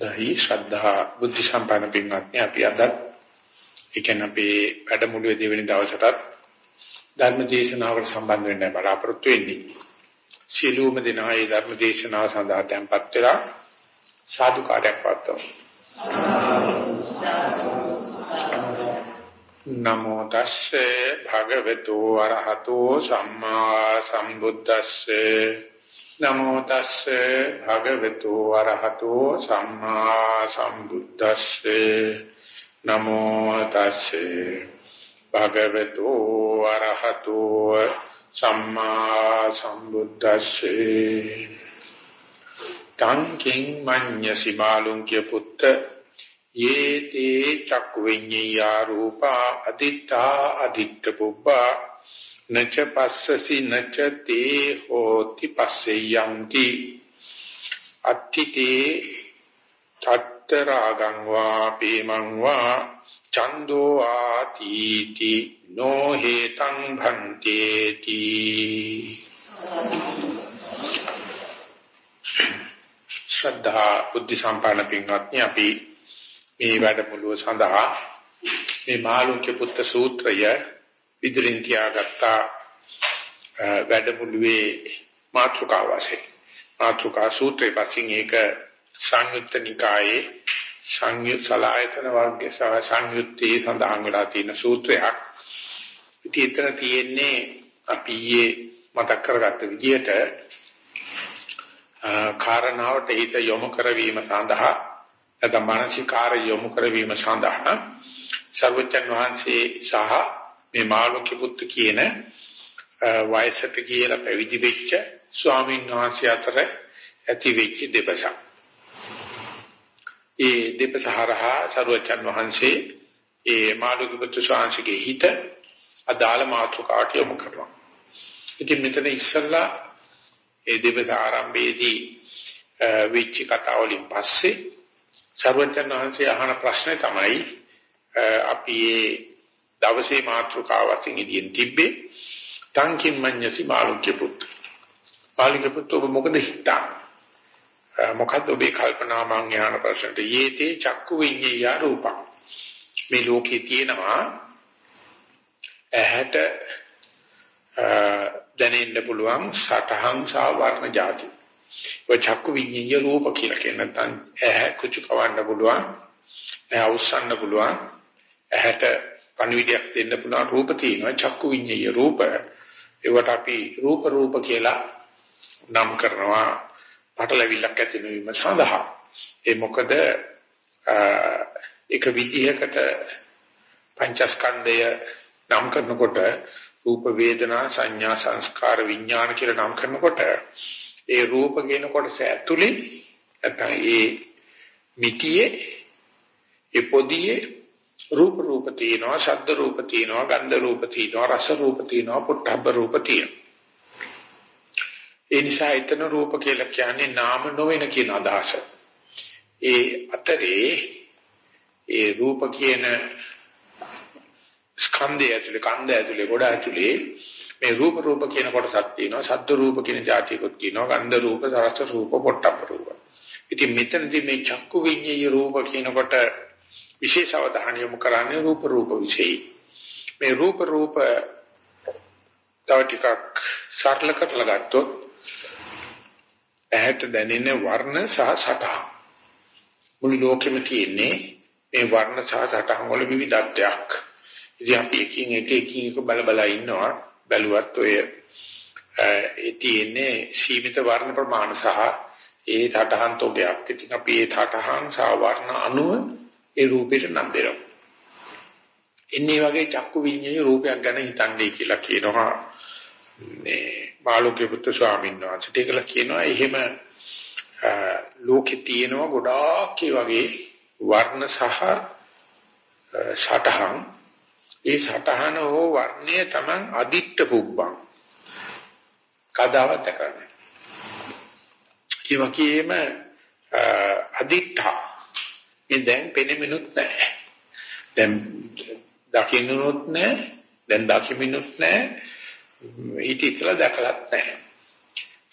දහි ශ්‍රද්ධා බුද්ධ සම්පන්න පින්වත්නි අපි අද ඒ කියන්නේ අපේ වැඩමුළුවේ දෙවෙනි දවසටත් ධර්ම දේශනාවට සම්බන්ධ වෙන්න බලාපොරොත්තු වෙන්නේ. සියලුම දෙනා ඒ ධර්ම දේශනාව සඳහා tempත් වෙලා සාදු කාර්යයක් පවත්වමු. නමෝ තස්සේ භගවතු වරහතෝ සම්මා සම්බුද්දස්සේ නමෝ තස්සේ භගවතු වරහතෝ සම්මා සම්බුද්දස්සේ. නමෝ තස්සේ භගවතු වරහතෝ සම්මා සම්බුද්දස්සේ. තංකින් මඤ්ඤසි මාළුන්ගේ පුත්ත. යේතේ චක්ඛු විඤ්ඤා රූපා අදිත්තා අදිත්ත පුබ්බා. නච පස්සසි නච තේ හෝති පස්සේ යන්ති අත්තිතේ චත්තරාගං වා පීමං වා චන්தோ ආතිති නෝ හේතං භන්තේති. ශ්‍රද්ධා බුද්ධ සම්පන්න පින්වත්නි අපි මේ වැඩමුළුව සඳහා මේ මාළුක්‍ය පුත්‍ර සූත්‍රය ඉදිරින් තියාගත්ත වැඩමුළුවේ මාතෘකාව වශයෙන් මාතෘකා සූත්‍රයේ පස්සින් ඒක සංයුත්ත නිකායේ සංයුත් සලායතන වර්ගයේ සහ සංයුත්තේ සඳහන් වෙලා තියෙන සූත්‍රයක්. ඉතින් එතන තියෙන්නේ අපි ඊයේ මතක් කරගත්ත විදිහට කාරණාවට හිත යොමු කරවීම සඳහා නැත්නම් මානසිකාර යොමු කරවීම සඳහා සර්වචන් වහන්සේ සහ මේ මාළුක්‍ය පුත්තු කියන වයසට කියලා පැවිදි වෙච්ච ස්වාමීන් වහන්සේ අතර ඇති වෙච්ච දෙපසක්. ඒ දෙපසහරහා සර්වචන් වහන්සේ ඒ මාළුක්‍ය පුත්තු ස්වාමීන්ගේ හිත අදාළ මාතෘකාට යොමු කරනවා. ඉතින් මෙතන ඉස්සල්ලා ඒ දෙපස ආරම්භයේදී වෙච්ච කතාව වලින් පස්සේ සර්වචන් වහන්සේ අහන ප්‍රශ්නේ තමයි අපි මේ දවසේ මාතෘකාවකින් ඉදින් තිබ්බේ තංකින් මඤ්ඤසි මාළුක්‍ය පුත්. මාළුක්‍ය පුත් ඔබ මොකද හිතා? මොකද්ද ඔබේ කල්පනා මං යහන ප්‍රශ්නට යේතේ චක්කු විඤ්ඤය රූපං. මේ ලෝකේ තියෙනවා ඇහැට දැනෙන්න පුළුවන් සතහන් සා වර්ණ જાති. ඔය චක්කු විඤ්ඤය රූප කියලා කියන නැත්නම් ඇහැ කුචු කවන්න පුළුවන්, ඇහැ උස්සන්න පුළුවන්, ඇහැට පණිවිඩයක් දෙන්න පුළුවන් රූප තියෙනවා චක්කු විඤ්ඤය රූප. ඒවට අපි රූප රූප කියලා නම් කරනවා පටලවිල්ලක් ඇති වීම සඳහා. ඒ මොකද එක විදිහකට පංචස්කන්ධය නම් කරනකොට රූප වේදනා සංඥා සංස්කාර විඥාන කියලා නම් කරනකොට ඒ රූප කියන කොටස ඇතුලේ නැත්නම් ඒ මිටියේ ඒ පොදියේ රූප රූප තියෙනවා ශබ්ද රූප තියෙනවා ගන්ධ රූප තියෙනවා රස රූප තියෙනවා පොට්ටබ්බ රූප තියෙනවා. ඒ නිසා එතන රූප කියලා කියන්නේ නාම නොවන කියන අදහස. ඒ අතරේ ඒ රූප කියන ස්කන්ධය ඇතුලේ කන්ද ඇතුලේ ගොඩ ඇතුලේ මේ රූප රූප කියන කොටසක් තියෙනවා ශබ්ද රූප කියන જાතියකුත් තියෙනවා ගන්ධ රූප රස රූප පොට්ටබ්බ රූප. ඉතින් මෙතනදී මේ චක්කු විඤ්ඤාය රූප කියනකොට විශේෂ අවධානය යොමු කරන්නේ රූප රූප විශේෂයි. මේ රූප රූප තව ටිකක් සරල කරලා ගත්තොත් ඇහැට දැනෙන වර්ණ සහ සටහන්. මුළු ලෝකෙම තියෙන්නේ මේ වර්ණ සහ සටහන් වල විවිධත්වයක්. ඉතින් අපි එකින් එක එකින් එක බල බල ඉන්නවා. බැලුවත් ඔය ඒ තියෙන්නේ සීමිත වර්ණ ප්‍රමාණ සහ ඒ සටහන් තෝගයක්. ඉතින් අපි ඒ සටහන් සහ වර්ණ අනුව ඒ රූපෙට නම් දෙනවා. ඉන්නේ වගේ චක්කු විඤ්ඤාණය රූපයක් ගැන හිතන්නේ කියලා කියනවා මේ බාලෝකේ පුත්තු ස්වාමීන් වහන්සේ. ඒකලා කියනවා එහෙම ලෝකේ තියෙනවා ගොඩාක් වගේ වර්ණ සහ සටහන් ඒ සටහන හෝ වර්ණය Taman අදිත්ත පුබ්බං කදාවත් කරන්නේ. ඒ වගේම අදිත්තා මේ දැන් පෙනෙමිනුත් නැහැ. දැන් දකින්නුත් නැහැ. දැන් දකිමිනුත් නැහැ. ඊට ඉතලා දැකලත් නැහැ.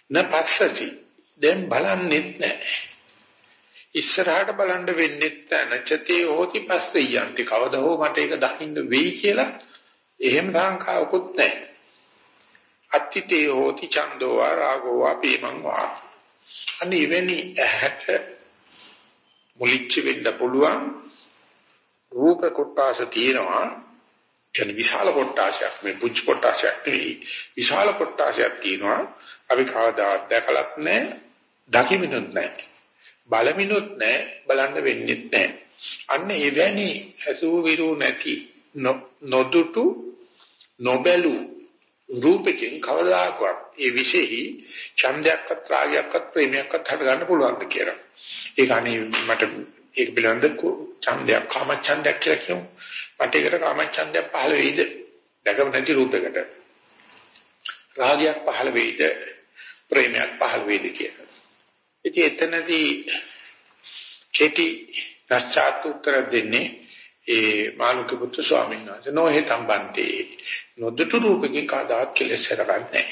නපස්සති දැන් බලන්නෙත් නැහැ. ඉස්සරහට බලන්න වෙන්නේ නැචතේ හෝති පස්සේ යන්ති කවදා හෝ මට ඒක දකින්න වෙයි කියලා එහෙම සංකාවකුත් නැහැ. අත්තිතේ හෝති චන්දෝ රාගෝ වාපීමං වා. අනේ එවැනි ඇහැට මුලිච්ච වෙන්න පුළුවන්. රූප කොටස තියෙනවා. කියන්නේ විශාල කොටාශයක් මේ පුංචි කොටාශයක් නෙවෙයි. විශාල කොටාශයක් තියෙනවා. අපි කවදාවත් දැකලත් නැහැ දකිමිනුත් නැහැ. බලමිනුත් නැහැ බලන්න වෙන්නේ නැහැ. අන්න එවැනි ඇසූ විරු නැති නොදුටු නොබැලු රූපකින් කවදාකවත් ඒ විශේෂයි. ඡන්දයක්වත් රාගයක්වත් ප්‍රේමයක්වත් හට ගන්න පුළුවන්ද කියලා. ඒක අනේ මට ඒක පිළිබඳ ඡන්දයක් කාම ඡන්දයක් කියලා කියමු. මට ඒකට කාම ඡන්දයක් පහළ වෙයිද? දැකම නැති රූපයකට. රාගයක් පහළ වෙයිද? ප්‍රේමයක් පහළ වෙයිද කියලා. ඉතින් එතනදී කෙටි පශ්චාත් උත්තර දෙන්නේ ඒ මාළුක පුත්‍ර ස්වාමීන් වහන්සේ නොහෙ තම්බන්තේ නොදුටු රූපකින් කවදාත් කෙලෙස් හරගන්නේ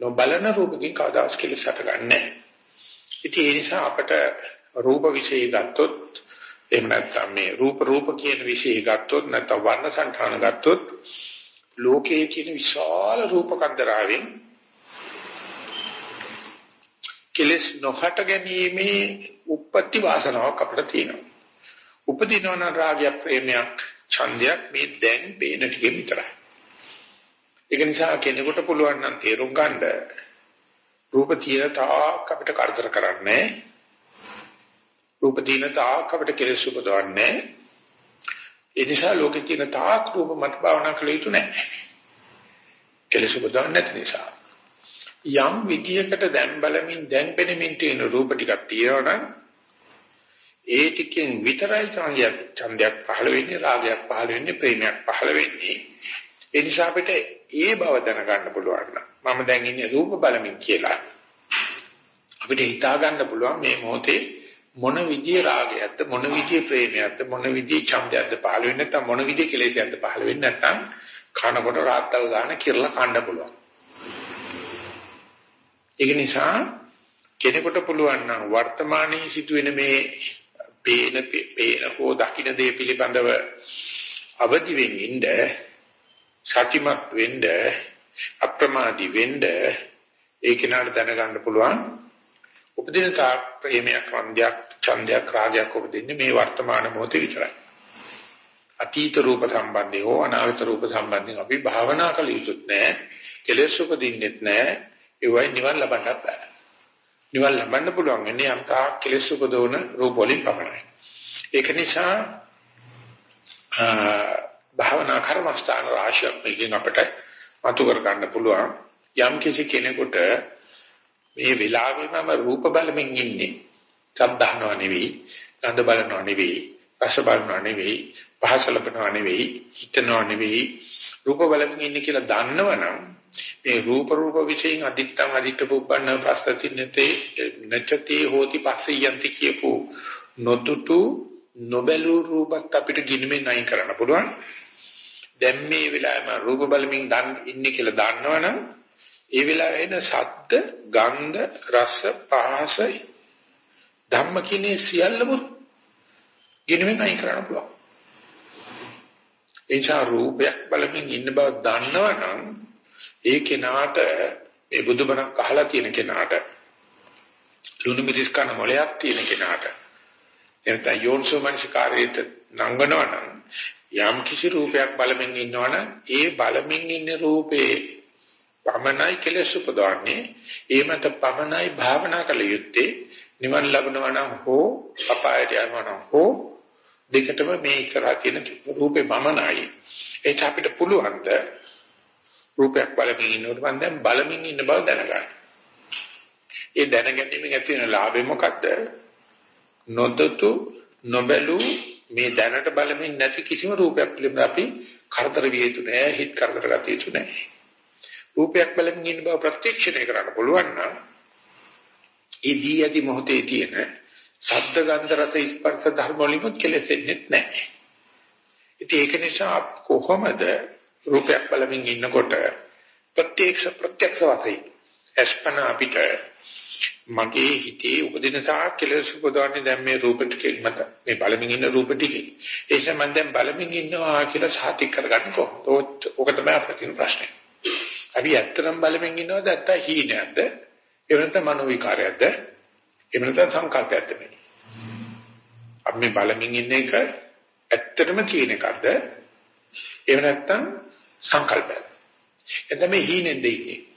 නොබලන රූපකින් කවදාත් කෙලෙස් හරගන්නේ ඉතින් ඒ නිසා අපට රූප વિશે ගත්තොත් එහෙම නැත්නම් මේ රූප රූප කියන વિશે ගත්තොත් නැත්නම් වර්ණ සංඛාන ගත්තොත් ලෝකයේ තියෙන විශාල රූප කන්දරාවෙන් කෙලස් නොහට ගැනීමේ උප්පත්ති වාසනාවක් අපිට තියෙනවා. උපදිනවන රාගය ප්‍රේමයක් ඡන්දයක් මේ දැන් පේන ටිකෙ විතරයි. ඒක නිසා කෙනෙකුට පුළුවන් නම් තේරුම් ගන්න රූප තියෙන තාක් අපිට කරදර කරන්නේ රූප තියෙන තාක් අපිට කෙලෙස් උපදවන්නේ ඒ නිසා ලෝකේ තියෙන තාක් රූප මත භාවනා කළ යුතු නැහැ. කෙලෙස් උපදවන්නේ නැති නිසා. යම් විදියකට දැන් බලමින් දැන් පෙනෙමින් තියෙන රූප ටිකක් තියෙනවනම් ඒ ටිකෙන් විතරයි ඡන්දයක් ඡන්දයක් පහළ වෙන්නේ රාගයක් පහළ වෙන්නේ ප්‍රේමයක් පහළ වෙන්නේ ඒ නිසා අපිට ඒ බව දැනගන්න පුළුවන් මම දැන් ඉන්නේ රූප බලමින් කියලා. අපිට හිතා ගන්න පුළුවන් මේ මොහොතේ මොන විදියේ රාගයක්ද මොන විදියේ ප්‍රේමයක්ද මොන විදියේ ඡන්දයක්ද පහළ වෙන්නේ නැත්නම් මොන විදියේ කෙලෙසයක්ද පහළ වෙන්නේ නැත්නම් කනකොට රාත්තල් ගන්න කිරලා කන්න පුළුවන්. ඒක නිසා කෙනෙකුට පුළුවන් නම් වර්තමානයේ සිදුවෙන මේ පේන පේන හෝ දකින්න දේ පිළිබඳව අවදි වෙමින්ද සතිමත් වෙන්න අප්‍රමාදී වෙන්න ඒ කෙනාට දැනගන්න පුළුවන්. උපදින තා ප්‍රේමයක් වන්දයක් ඡන්දයක් රාගයක් උපදින්නේ මේ වර්තමාන මොහොතේ විතරයි. අතීත රූප සම්බන්ධය හෝ අනාගත රූප සම්බන්ධයෙන් අපි භාවනා කළ යුතුත් නැහැ කෙලෙස් උපදින්නෙත් නැහැ ඒවයි නිවන් ලබන්නත් බෑ. නිවන් ලබන්න පුළුවන් වෙන්නේ යම් තාක් කෙලෙස් උපදවන රූප වලින් පමණයි. ඒක නිසා භාවනා කර්මස්ථාන රාශියක් මේකෙන් අපිට මතු කර ගන්න පුළුවන්. යම් කිසි කෙනෙකුට මේ වෙලාවෙම රූප බලමින් ඉන්නේ. සද්ධානව නෙවෙයි, ගන්ධ බලනව නෙවෙයි, රස බලනව නෙවෙයි, පහස ලබනව නෙවෙයි, හිතනව නෙවෙයි, රූප බලමින් ඉන්නේ කියලා දන්නවනම් මේ රූප රූප විශේෂයෙන් අදිත්තං අදිත්ත පුබ්බන්න පස්සතිනතේ නචතේ හෝති පස්සයන්ති කියපු නොතුතු නොබැලු රූපත් අපිට ගිනිමින් නැයි කරන්න පුළුවන් දැන් මේ වෙලාවේ මම රූප බලමින් දන් ඉන්නේ කියලා දන්නවනම් ඒ වෙලාවේ එන ශබ්ද ගන්ධ රස පහස ධම්ම කිනේ සියල්ලම ගිනිමින් නැයි කරන්න පුළුවන්. එනිසා රූපයක් බලමින් ඉන්න බව දන්නවනම් ඒ කෙනාට මේ බුදුබණක් අහලා තියෙන කෙනාට ලුණු මිරිස් කන මොලයක් තියෙන කෙනාට එතන යෝන්සෝ මනසිකාරයට නංගනවනම් යම් කිසි රූපයක් බලමින් ඉන්නවනම් ඒ බලමින් ඉන්න රූපේ පමණයි කෙලෙස් උපදවන්නේ ඒ මත පමණයි භාවනා කළ යුත්තේ නිවන් ලැබනවා නම් හෝ අපායට යනවා නම් හෝ දෙකටම මේ කරා තියෙන රූපේ මමනයි ඒක අපිට පුළුවන් ද රූපයක් බලමින් ඉන්නකොට මම දැන් බලමින් ඉන්න බව දැනගන්න. ඒ දැනගැනීමෙන් ඇති වෙන ලාභය මොකද්ද? නොදතු නොබලු මේ දැනට බලමින් නැති කිසිම රූපයක් පිළිබඳ අපි කරදර විය යුතු නෑ, හිත කරදර ගත යුතු නෑ. රූපයක් බලමින් ඉන්න බව ප්‍රත්‍යක්ෂණය කරන්න පුළුවන් නම් ඒ දී ඇති මොහොතේ තියෙන ශබ්ද ගන්ධ රස ස්පර්ශ ධර්ම වලින් කෙලෙසෙන්නේ නැහැ. ඉතින් ඒක නිසා කොහොමද රූපයක් බලමින් ඉන්නකොට ප්‍රත්‍යක්ෂ ප්‍රත්‍යක්ෂ වශයෙන් අස්පන අපිට මගේ හිතේ උපදින තාක් කෙලෙස් උපදවන්නේ දැන් මේ රූප ටිකේ මත. මේ බලමින් ඉන්න රූප ටිකේ. ඒ නිසා මම දැන් බලමින් ඉන්නවා කියලා සාතික කරගන්න කොහොමද? ඕක තමයි අපේ තියෙන ප්‍රශ්නේ. අපි ඇත්තටම බලමින් ඉන්නවද? නැත්නම් හීනයක්ද? එහෙම නැත්නම් මනෝ විකාරයක්ද? එහෙම නැත්නම් සංකල්පයක්ද මේ? අපි මේ බලමින් ඉන්න එක ඇත්තටම තියෙන එකක්ද? එහෙම නැත්නම් සංකල්පයක්ද? එතන මේ හීනෙන්ද ඉන්නේ?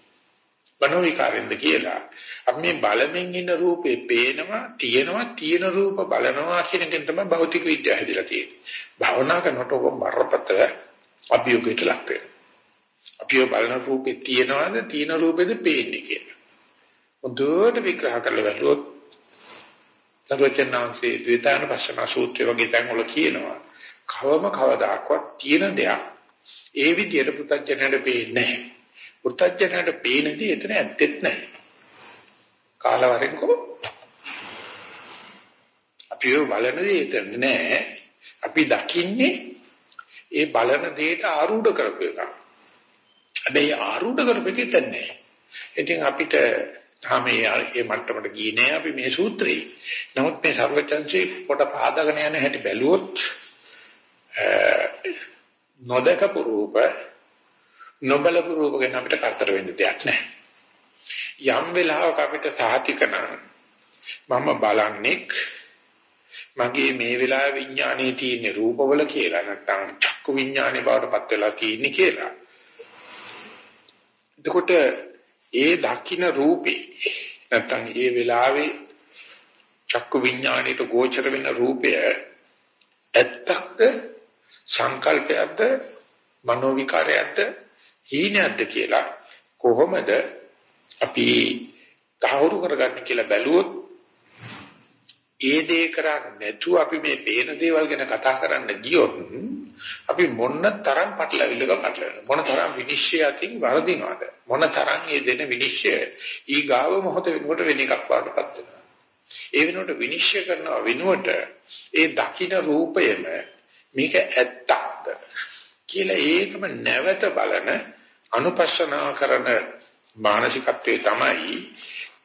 මනෝ විකාරෙන්ද කියලා. අපි මේ බලමින් ඉන්න රූපේ පේනවා තියෙනවා තියෙන රූප බලනවා කියන එකෙන් තමයි භෞතික විද්‍යාව හැදිලා තියෙන්නේ. භවනා කරනකොට ඔබ බරපතල අභියෝගයට ලක් වෙනවා. අපිව බලන රූපේ තියෙනවද තියෙන රූපෙද පේන්නේ කියලා. හොඳට විග්‍රහ කරලා බලුවොත් සර්වචනාංශේ ද්විතාන පස්සන සූත්‍රය වගේ තැන් වල කියනවා කවම කවදාකවත් තියෙන දෙයක් ඒ විදියට පුතඥයට පේන්නේ නැහැ. පුතඥයට පේනදී එතන ඇත්තෙත් නැහැ. කාලවරෙන්කෝ අපි බලන දේ එතන නැහැ. අපි දකින්නේ ඒ බලන දෙයට ආරූඪ කරපු එක. හැබැයි ආරූඪ කරපු එක එතන නැහැ. ඉතින් අපිට තාම මේ මට්ටමට ගියේ නෑ අපි මේ සූත්‍රේ. නමුත් මේ සර්වචන්සේ පොට පාදගෙන යන හැටි බැලුවොත් නොදකපු රූප නොබලපු රූප ගැන අපිට කරදර වෙන්න දෙයක් නැහැ. යම් වෙලාවක අපිට සාහිතිකන මම බලන්නේ මගේ මේ වෙලාවේ විඥානයේ තියෙන රූපවල කියලා නැත්නම් චක්කු විඥානේ බවට පත් වෙලා තියෙන්නේ කියලා. එතකොට ඒ දකින්න රූපේ නැත්නම් ඒ වෙලාවේ චක්කු විඥාණයට ගෝචර වෙන රූපය ඇත්තක්ද සංකල්පයක්ද මනෝ විකාරයක්ද හීනයක්ද කියලා කොහොමද අපි තහවුරු කරගන්නේ කියලා බැලුවොත් ඒ දේ කරන්නේ නැතුව අපි මේ පේන දේවල් ගැන කතා කරන්න ගියොත් අපි මොන තරම් පටලවිල්ලක පටලවෙනවද? මොන තරම් විනිශ්චය අතින් වරදිනවද? මොන තරම් මේ දෙන විනිශ්චය ඊ ගාව මොහොත වෙනකොට වෙන එකක් වඩපත් වෙනවා ඒ වෙනකොට විනිශ්චය කරනවා වෙනුවට ඒ දකින්න රූපයම මේක ඇත්තක්ද? කියලා ඒකම නැවත බලන අනුපස්සනා කරන මානසිකත්වයේ තමයි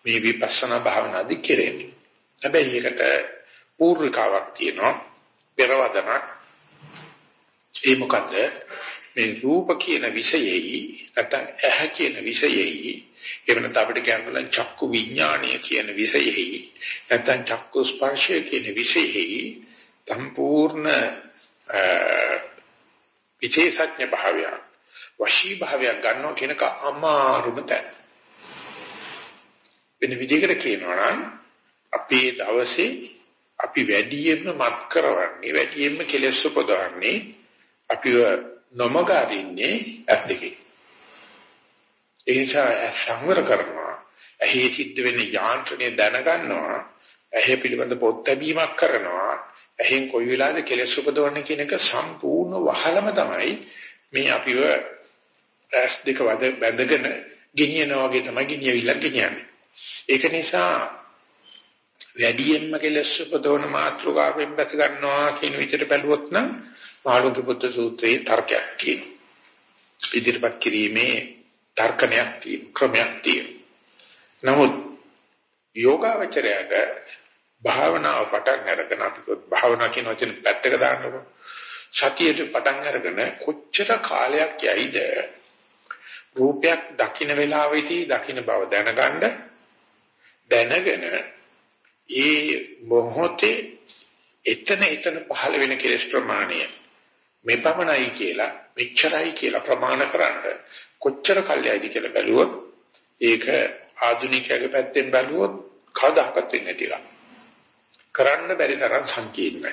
මේ විපස්සනා භාවනාදි කෙරෙන්නේ. හැබැයි ඒකට පූර්විකාවක් තියෙනවා පෙරවදනක්. ඒ මොකද මේ රූප කියන විෂයෙහි නැත්නම් ඇහැ කියන විෂයෙහි එහෙම නැත්නම් අපිට කියන්න චක්කු විඥානය කියන විෂයෙහි නැත්නම් චක්කු ස්පර්ශය කියන විෂයෙහි සම්පූර්ණ විශේෂඥ භාවය වශී භාවය ගන්නවා කියනක අමාරුම තැන. වෙන විදිහකට කියනවා නම් අපේ දවසේ අපි වැඩියෙන්ම මත් කරවන්නේ වැඩියෙන්ම කෙලෙස් උපදවන්නේ අපිව නොමග අරින්නේ ඇත්තකේ. ඒ නිසා සංවර කරනවා. ඇහි සිද්ධ වෙන යාන්ත්‍රණය දැනගන්නවා. ඇහි පිළිබඳ පොත් ලැබීමක් කරනවා. එහෙන් කොයි වෙලාවද කෙලෙස් උපදවන්නේ කියන එක සම්පූර්ණ වහලම තමයි මේ අපිව ඇස් දෙක වද බැඳගෙන ගෙනියනවා වගේ තමයි ගෙනියවිලා ගෙනියන්නේ. ඒක නිසා වැඩියෙන්ම කෙලෙස් උපදවන මාත්‍රකාවෙන් බැස ගන්නවා කියන විදිහට බැලුවොත් නම් මාළුන්ගේ පුත්‍ර සූත්‍රයේ තර්කයක් තියෙනවා. ඉදිරිපත් කිරීමේ තර්කණයක් තියෙනවා ක්‍රමයක් තියෙනවා. නමුත් යෝගාවචරයට භාවනාව පටන් අරගෙන අපි භාවනා කියන වචන පැත්තක දාන්නකො. සතියේ පටන් අරගෙන කොච්චර කාලයක් යයිද? රූපයක් දකින්න වෙලාවෙදී දකින්න බව දැනගන්න දැනගෙන ඒ මොහොතේ එතන එතන පහළ වෙන කෙලෙස් ප්‍රමාණය මෙපමණයි කියලා මෙච්චරයි කියලා ප්‍රමාණ කරන්න කොච්චර කල්යයිද කියලා බැලුවොත් ඒක ආධුනිකයාගේ පැත්තෙන් බැලුවොත් කවදාකවත් වෙන්නේ නැතිලා කරන්න බැරි තරම් සංකීර්ණයි.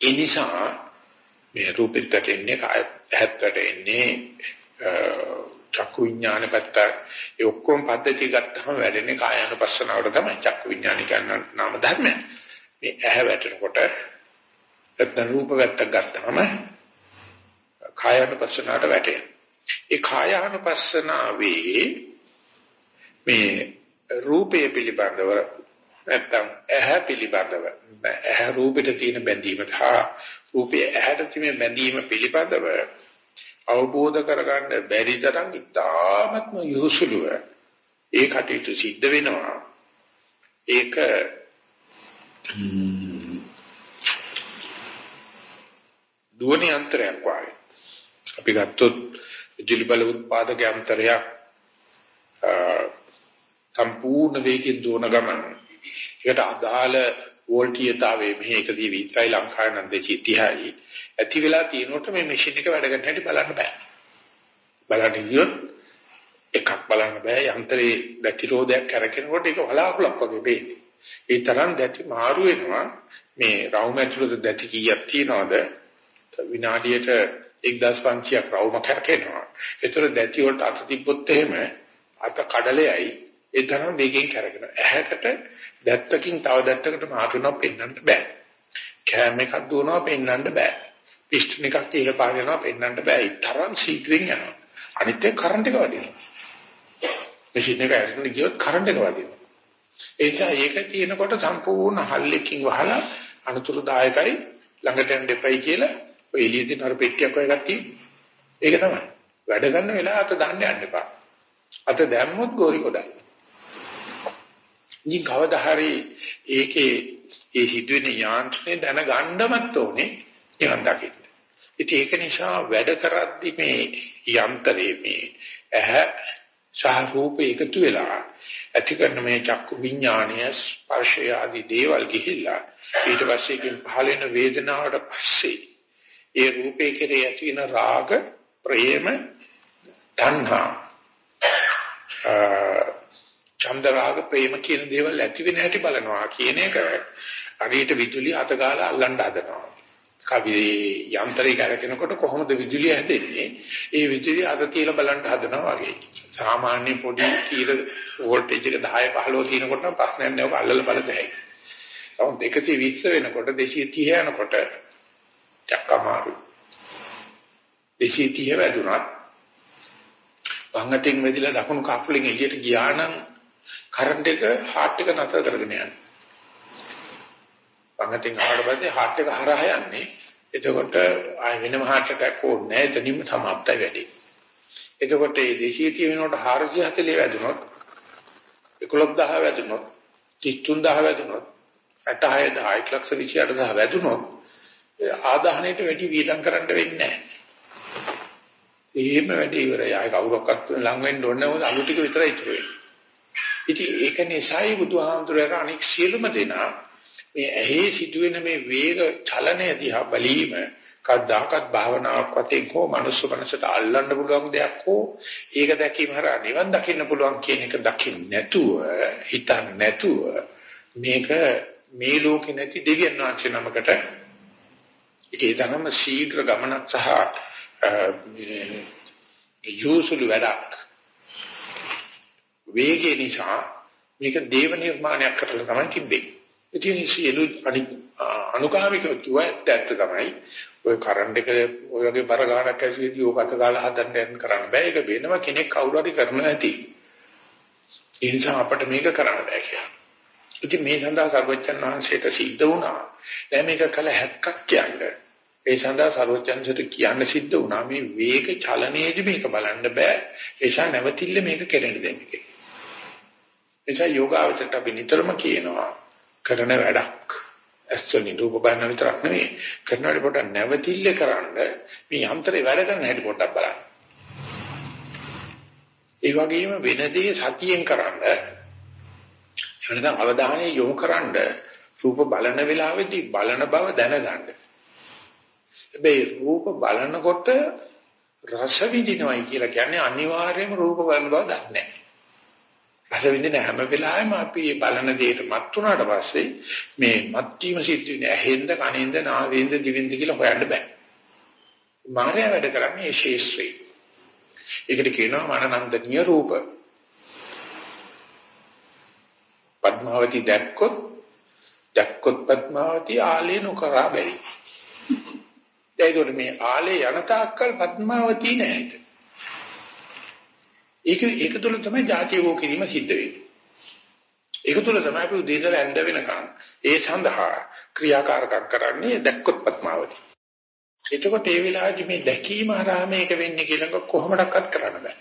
ඒ නිසා මේ රූපෙත් වැටෙන්නේ කායත් ඇහත් වැටෙන්නේ චක්කු විඥාන පැත්ත ඒ ඔක්කොම පද්ධති ගත්තම වැඩෙන්නේ කායानुපස්සනාවට තමයි චක්කු විඥාන කියන නාම ධර්ම. මේ ඇහැ වැටෙනකොට නැත්නම් රූප වැටක් ගත්තම කායानुපස්සනාවට වැටේ. ඒ කායानुපස්සනාවේ මේ රූපය පිළිබඳව නැත්තම් ඇහැ පිළිබඳව ඇහැ රූපෙට තියෙන බැඳීම සහ රූපයේ ඇහැට තියෙන බැඳීම පිළිබඳව අවබෝධ කරගන්න බැරි තරම් ඉතාමත්ම යොසුලුව ඒ කටයුතු සිද්ධ වෙනවා. ඒක දුවන යන්ත්‍රයක් වගේ. අපි ගත්තොත් විදුලි බල උත්පාදක යන්ත්‍රයක් සම්පූර්ණ වේගයෙන් දුවන ගමන. ඒකට අදාළ වෝල්ටීයතාවයේ මෙහි 120යි ලංකාවේ නම් 230යි ඇති වෙලා තියෙනකොට මේ මැෂින් එක වැඩ කරන හැටි බලන්න බෑ. බලන්න ගියොත් එකක් බලන්න බෑ යන්ත්‍රයේ දැතිරෝධයක් කරකිනකොට ඒක වලාකුලක් වගේ වෙන්නේ. ඒ තරම් දැති මාරු වෙනවා මේ රවුම ඇතුළත දැති කීයක් තියනවද විනාඩියට 1500ක් රවුම කරකිනවා. ඒතර දැති වලට අත තිබ්බොත් එහෙම අත කඩලෙයි ඒ තරම් වේගෙන් කරගෙන. ඇහැකට දැත්තකින් තව දැත්තකට මාරු වෙනවා පෙන්වන්න බෑ. කෑම එකක් දුවනවා පෙන්වන්න බෑ. පිස්ටන් එකක් කියලා පාගෙනවා පෙන්වන්න බෑ. ඒ තරම් ශීඝ්‍රයෙන් යනවා. අනිත් එක කරන්ට් එක වදිනවා. මැෂින් එක ඇරගෙන ගියොත් කරන්ට් එක වදිනවා. ඒ නිසා ඒක තියෙනකොට සම්පූර්ණ හල්ලකින් වහලා අනුතුරුදායකයි ළඟට යන්න දෙපයි කියලා ඔය එළියේ තියෙන අර පෙට්ටියක් වගේ එකක් තියෙනවා. ඒක තමයි. වැඩ ගන්න වෙලාව අත දාන්න යන්න එපා. අත දැම්මොත් ගෝරි කොටයි. ඉතින් කවදා හරි ඒකේ ඒ හිතුවෙන යාන්ත්‍රණය දැනගන්නමත් ඕනේ නිවන් දකින්න. ඉතින් ඒක නිසා වැඩ කරද්දී මේ යන්ත්‍රයේ මේ ඇහැ සහ රූප එකතු වෙලා ඇති කරන මේ චක්කු විඥානය ස්පර්ශය ආදී දේවල් ගිහිල්ලා ඊට පස්සේ කින් පහළ වෙන වේදනාවට පස්සේ ඒ රූපේ කෙරේ ඇති වෙන රාග ප්‍රේම තණ්හා ඡන්ද රාග ප්‍රේම කියන දේවල් ඇති වෙන හැටි බලනවා කියන එක හරියට විදුලිය අත ගාලා අල්ලන්න හදනවා. කවි යන්ත්‍රය කරකිනකොට කොහොමද විදුලිය හැදෙන්නේ? ඒ විදුලිය අත තියලා බලන්න හදනවා වගේ. සාමාන්‍ය පොඩි කීර වෝල්ටේජ් එක 10 15 තියෙනකොට නම් ප්‍රශ්නයක් නෑ ඔක අල්ලලා බලතැයි. නමුත් 120 වෙනකොට 230 යනකොට චක්කමාරු. 230 වැදුනත් වංගටෙන් වැදිලා දකුණු කකුලෙන් එළියට ගියා නම් කරන්ට් එක හાર્ට් එක නතර කරගෙන යනවා. පංගතින් ආවට පස්සේ හાર્ට් එක හරහා යන්නේ. එතකොට ආය වෙනම හાર્ට් එකක් ඕනේ නැහැ. එතනින්ම සමාප්තයි වැඩේ. එතකොට මේ 230 වෙනකොට 440 වැදුනොත් 11000 වැදුනොත් 33000 වැදුනොත් 86000 1 ලක්ෂ 28000 වැදුනොත් ආදාහණයට වැඩි වියදම් කරන්න වෙන්නේ නැහැ. එහෙම වැඩේ ඉවරයි. ආය කවුරක්වත් ලඟ වෙන්න ඕනේ නැහැ. අලු ටික විතරයි ඉතුරු වෙන්නේ. ඉතින් ඒක නිසායි බුදුහාමුදුරේ අනික් සියලුම දෙනා මේ ඇහි සිදුවෙන මේ වේග චලනය දිහා බලීම කවදාකවත් භාවනාවක් වශයෙන් හෝ මනුස්ස මනසට අල්ලන්න පුළුවන් දෙයක් හෝ ඒක දැකීම හරහා නිවන් දකින්න පුළුවන් කියන එක දකින්න නැතුව හිතන්න නැතුව මේක මේ ලෝකේ නැති දෙවියන් වහන්සේ නමකට ඒ තරම ශීඝ්‍ර ගමනක් සහ යොසුළු වැඩක් වේගය නිසා මේක දේව නිර්මාණයක් කරලා තමයි තිබෙන්නේ. ඉතින් සියලු අනුගාමික තුවත් ඇත්ත තමයි ඔය කරන්ට් එක ඔය වගේ බර ගන්නක් ඇසිදී ඕක අත ගාලා හදන්න යන්න කරන්න බෑ. ඒක වෙනම කෙනෙක් කවුරු හරි කරනවා ඇති. ඒ නිසා අපිට මේක කරන්න බෑ කියලා. ඉතින් මේ සඳහා සර්වචන් වහන්සේට සිද්ධ වුණා. දැන් මේක කළ හැක්කක් කියන්නේ. ඒ සඳහා සර්වචන්සට කියන්න සිද්ධ වුණා මේ වේග චලනයේදී මේක බලන්න බෑ. ඒ නිසා නැවතිල්ල මේක කෙරෙන්න දෙන්න කියලා. එසා යෝගාවචරයට අපි නිතරම කියනවා කරන වැඩක් ඇස්වලින් රූප බලන විතරක් නෙවෙයි කරන වැඩ පොඩ්ඩක් නැවතිල්ල කරන්න මේ යන්ත්‍රේ වැඩ කරන හැටි පොඩ්ඩක් බලන්න. ඒ වගේම වෙනදී සතියෙන් කරන්න එනනම් අවධානය යොමු කරන්න රූප බලන වෙලාවෙදී බලන බව දැනගන්න. හැබැයි රූප බලනකොට රස විඳිනවයි කියලා කියන්නේ අනිවාර්යයෙන්ම රූප බලන බව දන්නේ නැහැ. රස විඳින හැම වෙලාවෙම අපි බලන දෙයට මත් වුණාට පස්සේ මේ මත් වීම සිද්ධ වෙන ඇහෙන්ද කනින්ද නාසයෙන්ද දිවෙන්ද කියලා හොයන්න බෑ. මානය වැඩ කරන්නේ ඒ ශේෂ්ත්‍රේ. ඒකට කියනවා මනනන්දනීය රූප. පద్මාවති දැක්කොත් දැක්කොත් පద్මාවති ආලේ නොකරා බැරි. ඒකට මේ ආලේ යනතාක්කල් පద్මාවති නෑට. ඒක ඒක තුළ තමයි ಜಾතිය වෝ කිරීම සිද්ධ වෙන්නේ. ඒක තුළ තමයි අපි උදේට ඇඳ වෙනකන් ඒ සඳහා ක්‍රියාකාරකම් කරන්නේ දැක්කොත් පත්මාවති. එතකොට ඒ වෙලාවේදී මේ දැකීම හරහා මේක වෙන්නේ කියලා කොහොමඩක්වත් කරන්න බෑ.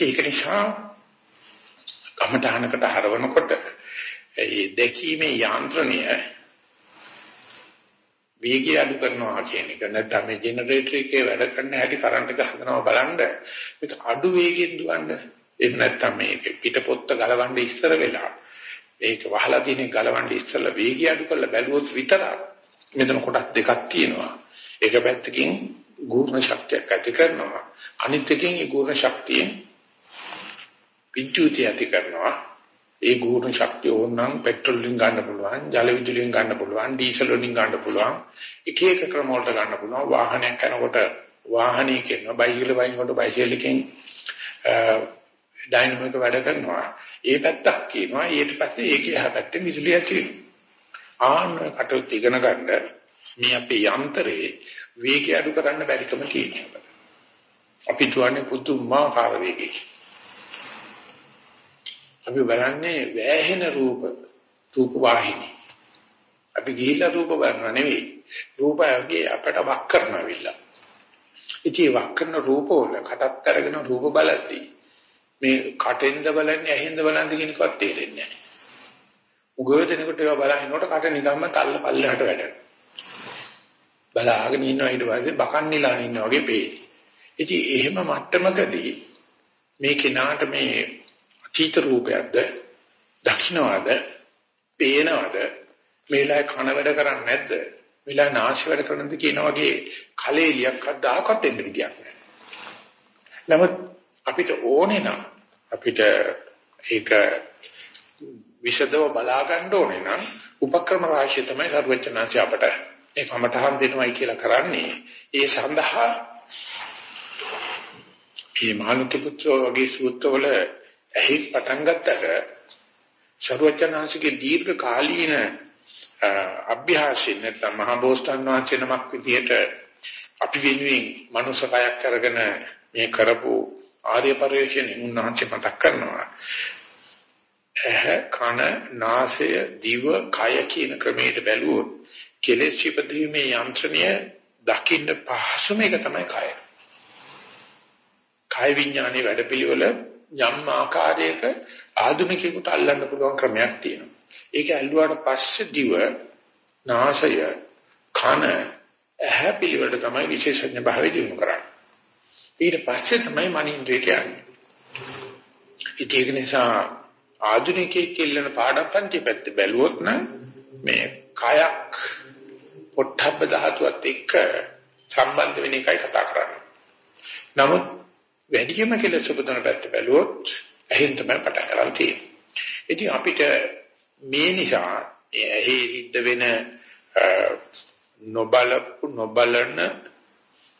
ඒක නිසා කමඨහනකට හරවනකොට ඒ දැකීමේ යාන්ත්‍රණය වේගය අඩු කරනවා කියන එක. නැත්නම් මේ ජෙනරේටර් එකේ වැඩ කරන හැටි කරන්ට් එක හදනවා බලන්න. මේක අඩු වේගයෙන් දුවන්න. එහෙම නැත්නම් මේක පිටපොත්ත ගලවන්න ඉස්සර වෙලා ඒක වහලා තියෙන ගලවන්න ඉස්සරලා වේගය අඩු කරලා බැලුවොත් විතරක් මෙතන කොටස් දෙකක් තියෙනවා. එක පැත්තකින් ගුණ ශක්තියක් ඇති කරනවා. අනිත් එකකින් ඒ ගුණ ශක්තියෙන් විද්‍යුතිය ඇති කරනවා. ඒ ගුණ ශක්තිය ඕනනම් පෙට්‍රල් වලින් ගන්න පුළුවන් ජල විදුලියෙන් ගන්න පුළුවන් ඩීසල් වලින් ගන්න පුළුවන්. එක එක ක්‍රම වලට ගන්න පුළුවන්. වාහනයක් යනකොට වාහනේ කියනවා බයිසිකල් වයින්කොට බයිසිකල් එකෙන් ඩයිනමෝ එක වැඩ කරනවා. ඒ පැත්තක් කියනවා. ඊට පස්සේ ඒකේ එහා පැත්තේ විදුලිය ඇති වෙනවා. ආන්න කටුත් ඉගෙන ගන්න මේ අපේ යන්ත්‍රේ වේගය අඩු කරන්න බැරිකම තියෙනවා. අපි තුවන්නේ පුදුමාකාර වේගයකින්. අපි බලන්නේ වැහෙන රූප රූප වාහිනී. අපි ගිහිල්ලා රූප බලනවා නෙවෙයි. රූපයගේ අපට වක් කරනවිලා. ඉතින් වක් කරන රූප වල කටත් අරගෙන රූප බලද්දී මේ කටෙන්ද බලන්නේ ඇහෙන්ද බලන්නේ කියන එකවත් තේරෙන්නේ නැහැ. උගව දෙනකොට ඒවා බලහිනකොට කට නිකම්ම තල්ල පල්ලකට වැඩෙනවා. බලාගෙන ඉන්නවා ඊට පස්සේ බකන් නිලාන ඉන්නා වගේ පේයි. ඉතින් එහෙම මට්ටමකදී මේ කෙනාට මේ චීත රූපයක්ද දකින්නවද පේනවද මේලා කන වැඩ කරන්නේ නැද්ද මේලා නාසය වැඩ කරනද කියන වගේ කලෙලියක් අදාකත් දෙන්න විදියක් නැහැ. නමුත් අපිට ඕනේ නම් අපිට ඒක විෂදව බලා ගන්න ඕනේ නම් උපක්‍රම රාශිය තමයි සර්වචනාංශය අපට ඒ කමඨහන් දෙනවයි කියලා කරන්නේ. ඒ සඳහා මේ මානුක පුත්‍ර වගේ සූත්‍රවල ඇහි පටන් ගත්තට සරුවචනාංශිකේ දීර්ඝ කාලීන අභ්‍යාසයෙන් නැත්නම් මහා බෝසතාන් වහන්සේ නමක් විදිහට අපි වෙනුවෙන් මනුෂ්‍යකයක් අරගෙන මේ කරපු ආර්ය පරිශ්‍රයෙන් උන්වහන්සේ මතක් කරනවා ඇහ කන නාසය දිව කය කියන ක්‍රමයට බැලුවොත් කෙලෙස් ඉපදීමේ යන්ත්‍රණය දකින්න පහසුම එක තමයි කය. කය විඥානයේ වැඩපිළිවෙල යම් ආකාරයක ආධුනිකයෙකුට අල්ලන්න පුළුවන් ක්‍රමයක් තියෙනවා. ඒක ඇල්ලුවාට පස්සේ දිව, නාසය, කන, ඇහැ පිළිවෙලට තමයි විශේෂඥ භාවය දිනු කරන්නේ. ඊට පස්සේ තමයි මනින්ද්‍රය කියන්නේ. ඒක නිසා ආධුනිකයෙක් කියලා පාඩම් පන්ති පැත්ත බැලුවොත් නම් මේ කයක් පොට්ටබ්බ ධාතුවත් එක්ක සම්බන්ධ වෙන එකයි කතා කරන්නේ. නමුත් වැඩිම කෙලෙස් උපදවන පැත්ත බැලුවොත් ඇහෙන් තමයි පටන් ගන්න තියෙන්නේ. ඉතින් අපිට මේ නිසා ඇහි සිද්ධ වෙන නොබලපු නොබලන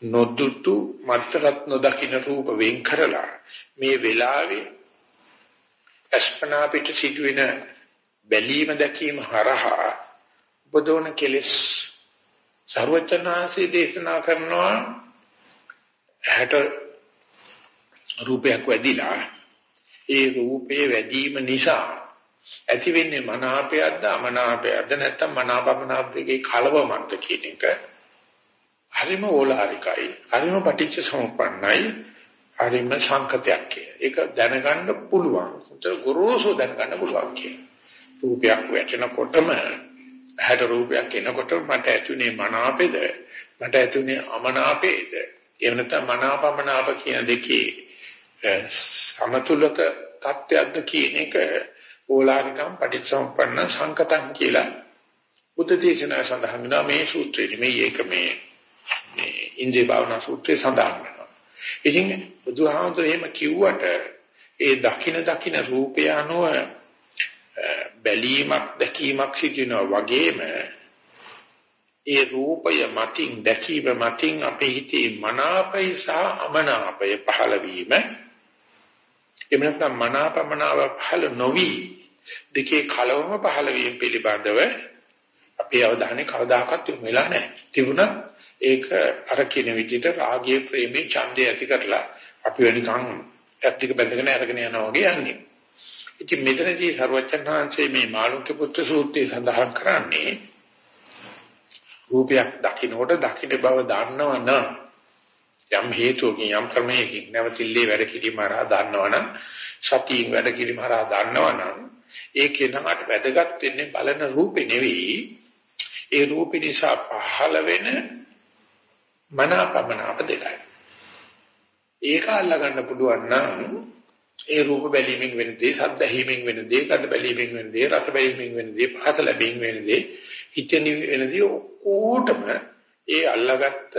නොදුතු මතරත් නොදකින්න රූප වෙන් කරලා මේ වෙලාවේ අස්පනා පිට සිදුවෙන බැලීම දැකීම හරහා උපදවන කෙලෙස් ਸਰවචනාසී දේශනා කරනවා හැට රූපයක් වැඩිලා ඒ රූපේ වැඩිම නිසා ඇති වෙන්නේ මනාපයක්ද අමනාපයක්ද නැත්නම් මනාපමනාප දෙකේ කලවමක්ද කියන එක හරිම ඕලාරිකයි හරිම පටිච්ච සමුප්පන්නයි හරිම සංකතයක් කිය. ඒක දැනගන්න පුළුවන්. උතර ගොරෝසු දැනගන්න පුළුවන් කිය. රූපයක් වැටෙනකොටම හැට රූපයක් එනකොට මට ඇතුනේ මනාපෙද මට ඇතුනේ අමනාපෙද එහෙම නැත්නම් මනාපමනාප කියන දෙකේ සමතුලක තත්ත්වයක්ද කියන එක ඕලාරිකම් පටිච්චසමුප්පන්න සංකතම් කියලා බුද්ධ දේශනා සඳහන් වෙනවා මේ සූත්‍රයේ මේ ඒක මේ මේ ඉන්ද්‍රිය භාවනා සූත්‍රයේ සඳහන් වෙනවා. ඉතින් බුදුහාමුදුරේ එහෙම කිව්වට ඒ දකින දකින රූපය අනුව බැලීමක් දැකීමක් සිදුනවා වගේම ඒ රූපය මතින් දැකීම මතින් අපේ හිතේ මනාපය සහ අමනාපය පහළ වීම එහෙම නැත්නම් මනාපමනාව පහළ නොවි දෙකේ කලවම පහළ වීම පිළිබඳව අපේ අවධානය කවදාකවත් යොමු වෙලා නැහැ. තිබුණා ඒක අර කියන විදිහට රාගයේ ප්‍රේමේ ඡන්දය ඇති කරලා අපි වෙනිකන් ඇත්තික බැඳගෙන අරගෙන යනවා වගේ යන්නේ. ඉතින් මෙතනදී සර්වචන්හන්සේ මේ මාළුක්‍ය පුත්‍ර සූත්‍රයේ සඳහන් කරන්නේ රූපයක් දකින්නකොට දකින්න බව දන්නවනම් යම් හේතුවකින් යම් ක්‍රමයකින් නැවතිල්ලේ වැඩ කිරීම හරහා දන්නවනම් සතියින් වැඩ කිරීම හරහා දන්නවනම් ඒ කෙනාට වැදගත් වෙන්නේ බලන රූපේ නෙවෙයි. ඒ රූපේ නිසා පහළ වෙන මනාපමනාප දෙකයි. ඒක අල්ලගන්න පුළුවන් නම් ඒ රූප බැලීමෙන් වෙන දේ, ශබ්ද ඇහිීමෙන් වෙන දේ, ගඳ බැලීමෙන් වෙන දේ, රස බැලීමෙන් වෙන දේ, පහස ලැබීමෙන් වෙන දේ, හිතෙන වෙන දේ ඔක්කොටම ඒ අල්ලගත්ත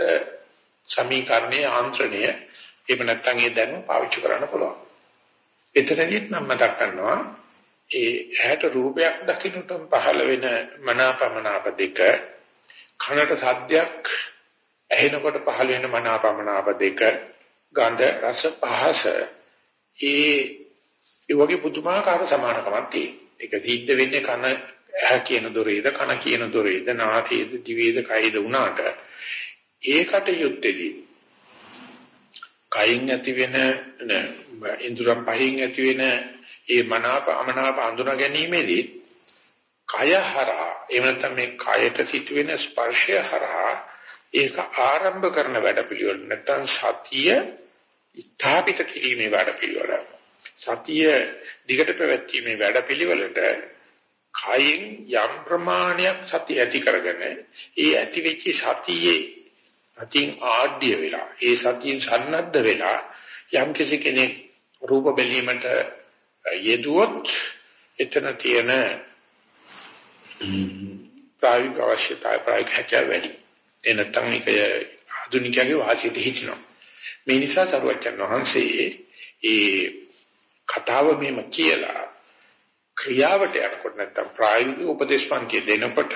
සමීකරණයේ ආන්ත්‍රණය එහෙම නැත්නම් ඒ දැනුම පාවිච්චි කරන්න පුළුවන්. එතනදිත් මම මතක් කරනවා ඒ ඇහැට රූපයක් දකින්නටම පහළ වෙන මනාපමනාප දෙක කනට සද්දයක් ඇහෙනකොට පහළ වෙන මනාපමනාප දෙක ගන්ධ රස පහස ඒ ඒ වගේ පුදුමාකාර සමානකමක් තියෙනවා. ඒක සිද්ධ වෙන්නේ කන ඇහ කියන දොරේද කන කියන දොරේද නාසයේද දිවේද කයේද වුණාට ඒකට යුත්තේදී කයින් ඇති වෙන ඉන්ද්‍රම් පහින් ඇති වෙන ඒ මනාප අමනාප අඳුනා ගැනීමේදී කය හරහා එහෙම නැත්නම් මේ කයට සිදුවෙන ස්පර්ශය හරහා ඒක ආරම්භ කරන වැඩ පිළිවෙල නැත්නම් සතිය ස්ථාපිත කිරීමේ වැඩපිළිවෙල. සතිය දිගට පැවැත්ීමේ වැඩපිළිවෙලට කයින් යම් ප්‍රමාණයක් සතිය ඇති කරගෙන ඒ ඇති වෙච්ච සතියේ අතින් ආඩ්‍ය වෙලා ඒ සතියෙන් සන්නද්ධ වෙලා යම් කෙනෙක් රූප බැලීමට යෙදුවොත් එතන තියෙන ප්‍රායෝගික අවශ්‍යතාවය ප්‍රායෝගික හැකියාව වැඩි. එනතන් මේක ආධුනිකයාගේ වාසියට හිටිනවා. මේ නිසා සරුවච්චන් වහන්සේ ඒ කතාව මෙම කියලා ක්‍රියාවට යනකොට නැත්තම් ප්‍රායෝගික උපදේශපන්ති දෙනකොට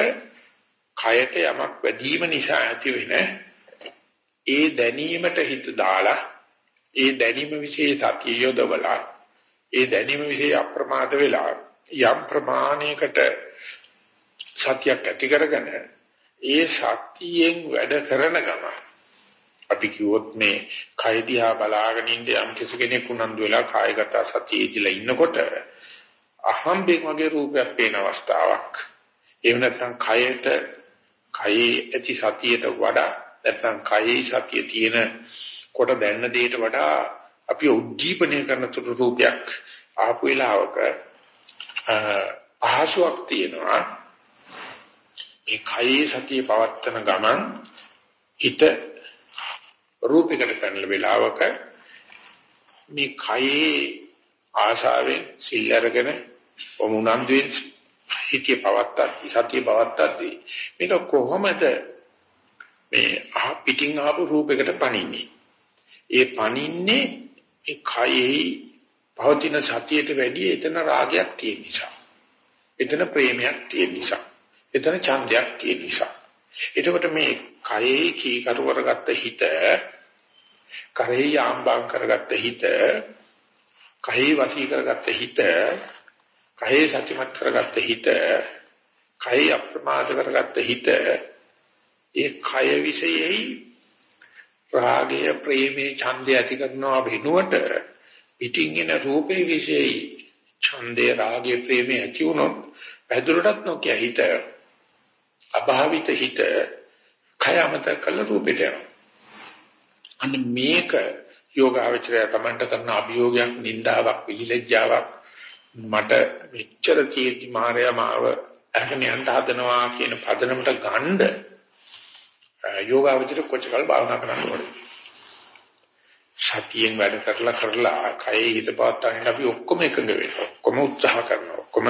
කයට යමක් වැඩිම නිසා ඇති වෙන ඒ දැනීමට හිත දාලා ඒ දැනීම વિશે සතිය යොදවලා ඒ දැනීම વિશે අප්‍රමාද වෙලා යම් ප්‍රමාණයකට සතියක් ඇති කරගෙන ඒ සතියෙන් වැඩ කරන ගමන් අපි කිව්වොත් මේ කය දිහා බලාගෙන ඉන්න යම් කෙනෙක් උනන්දු වෙලා කායගත සතියේදීලා ඉන්නකොට අහම්බෙන් වගේ රූපයක් පේන අවස්ථාවක් එහෙම නැත්නම් කයට කයේ ඇති සතියට වඩා නැත්නම් කයේ සතිය තියෙන කොට දැන්න දෙයට වඩා අපි උද්දීපනය කරන තුරු රූපයක් ආපු වෙලාවක පහසුවක් තියෙනවා. ඒ කයේ සතිය පවත්තන ගමන් හිත රූපයකට පැනල වෙලාවක මේ කයේ ආශාවෙන් සිල් අරගෙන ඔමුණන්දුවෙන් හිතිය පවත්තද්දි සතිය පවත්තද්දි මේක කොහොමද මේ පිටින් ආපු රූපයකට පණින්නේ. ඒ පණින්නේ ඒ කයෙහි පවතින සතියට වැඩිය එතන රාගයක් තියෙන නිසා. එතන ප්‍රේමයක් තියෙන නිසා. එතන ඡන්දයක් තියෙන නිසා. එතකොට මේ කයෙහි කීකරු කරගත්ත හිත කරෙහි ආම්බම් කරගත්ත හිත කයෙහි වසී කරගත්ත හිත කයෙහි සත්‍යමත් කරගත්ත හිත කයෙහි අප්‍රමාද කරගත්ත හිත ඒ කය විශේෂයි. රාගය ප්‍රේමේ ඡන්දය ඇති කරනවා වෙනුවට පිටින් එන රූපේ විශේෂයි. ඡන්දේ රාගය ප්‍රේමේ ඇති වුණොත් පැදුරටත් නොකිය හිත අභාවිත හිත කය අමතක කළ රූපෙට යනවා. අන්න මේක යෝගාවචරය තමන්ට කරන අභියෝගයක් නින්දාවක් පිළිලැජ්ජාවක් මට මෙච්චර කීර්ති මායя මාව අහගෙන යන්න හදනවා කියන පදනමට ගන්න යෝගාවචර කොච්චරල් භාවනා කරන්න ඕනේ. සතියෙන් වැඩ කරලා කරලා කයේ හිත පවත්වාගෙන අපි ඔක්කොම එකඟ වෙනවා. ඔක්කොම උත්සාහ කරනවා. ඔක්කොම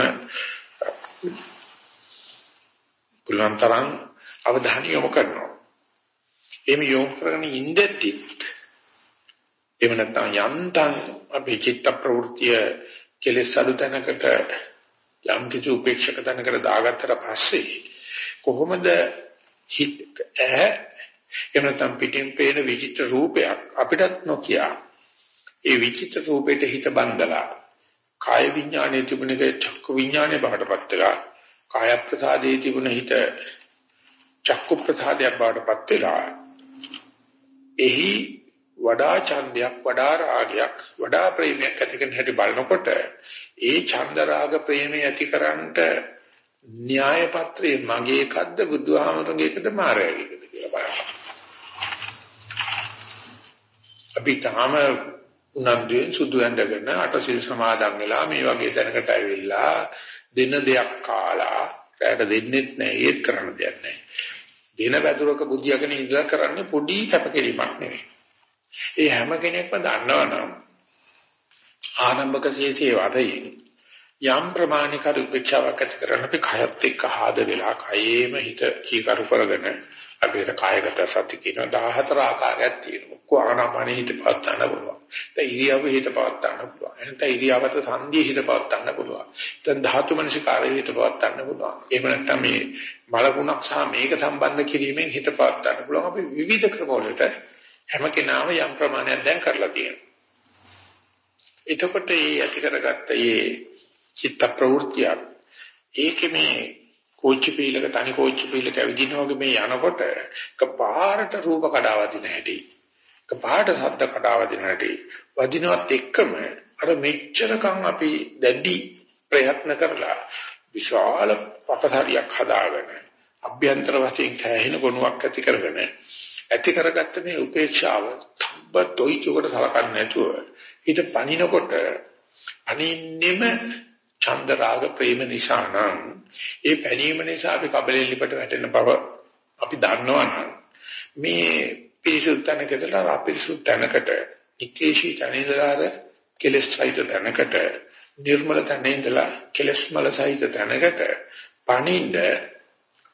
පුළුවන් තරම් අවධානය යොමු කරනවා. එහෙම යොමු කරගෙන ඉඳද්දි එහෙම නැත්නම් යන්තම් අපි චිත්ත ප්‍රවෘත්තිය කෙලෙස් අඩු තැනකට යම් කිසි උපේක්ෂක තැනකට දාගත්තට පස්සේ කොහොමද හිත ඈ එහෙම නැත්නම් පිටින් පේන විචිත්‍ර රූපයක් අපිටත් නොකිය. ඒ විචිත්‍ර රූපෙට හිත බඳලා කාය විඥානයේ තිබුණේක චක්ක විඥානයේ බවටපත් වෙලා කාය ප්‍රසාදයේ තිබුණ හිත චක්කු ප්‍රසාදයක් බවටපත් වෙලා එහි වඩා ඡන්දයක් වඩා රාගයක් වඩා ප්‍රේමයක් ඇති කරන හැටි බලනකොට ඒ ඡන්ද රාග ප්‍රේමය ඇතිකරන්නට න්‍යාය පත්‍රයේ මගේ එකක්ද බුදුහාමරගේ එකද මාරයාගේ එකද කියලා බලන්න. අපි තාම උනන්දුවෙන් සුදු ඇඳගෙන අටසිල් සමාදන් වෙලා මේ වගේ තැනකට ඇවිල්ලා දින දෙයක් කාලා රැට දෙන්නෙත් නැහැ ඒත් කරන්න දෙයක් නැහැ. දින වැදුරක බුද්ධියගෙන ඉඳලා කරන්නේ පොඩි කැපකිරීමක් නෙවෙයි. ඒ හැම කෙනෙක්ම දන්නවනම් ආරම්භක ශේෂයේ වදයෙන් යම් ප්‍රමාණික උපේක්ෂාවක් ඇති කරන්න අපි කයත් එක්ක ආද වෙලා කයේම හිත කීකරු කරගෙන අපිට කායගත සති කියන 14 ආකාරයක් තියෙනවා. කොහොමනම් හිත පවත්වන්න පුළුවන්. දැන් ඉරියව්ව හිත පවත්වන්න පුළුවන්. එහෙනම් ඉරියව්වට සංදී හිත පවත්වන්න පුළුවන්. දැන් ධාතු මනසිකාරයේ හිත පවත්වන්න පුළුවන්. එහෙම නැත්නම් මේ මලකුණක් සහ මේක සම්බන්ධ කිරීමෙන් හිත පවත්වන්න පුළුවන්. අපි විවිධ ක්‍රමවලට හැම කෙනාම යම් ප්‍රමාණයක් දැන් කරලා තියෙනවා. එතකොට මේ ඇති කරගත්ත මේ චිත්ත ප්‍රවෘත්තිය ඒකේ මේ කෝච්චි පීලක තනි කෝච්චි පීලක ඇවිදින වගේ මේ යනකොට කපාරට රූප කඩාවදින හැටි කපාරට ශබ්ද කඩාවදින හැටි වදිනවත් එක්කම අර මෙච්චරකම් අපි දැඩි ප්‍රයත්න කරලා විශාල පපසාරියක් හදාගෙන අභ්‍යන්තර වශයෙන් කැහෙන ගුණයක් ඇති කරගෙන ඇති කරගත්ත මේ උපේක්ෂාව තබ්බ toyචුකට සලකන්නේ නැතුව ඊට පණිනකොට අනින්නෙම චන්ද රාග ප්‍රේම නිසා නම් ඒ පැනීම නිසා අපි කබලෙන් ලිපට වැටෙන බව අපි දන්නවනම් මේ පිරිසුදු තැනකදලා අපිරිසුදු තැනකට නිකේෂී තැනින්දලාද කෙලස් සහිත තැනකට නිර්මල තැනින්දලා කෙලස් මල සහිත තැනකට පණින්න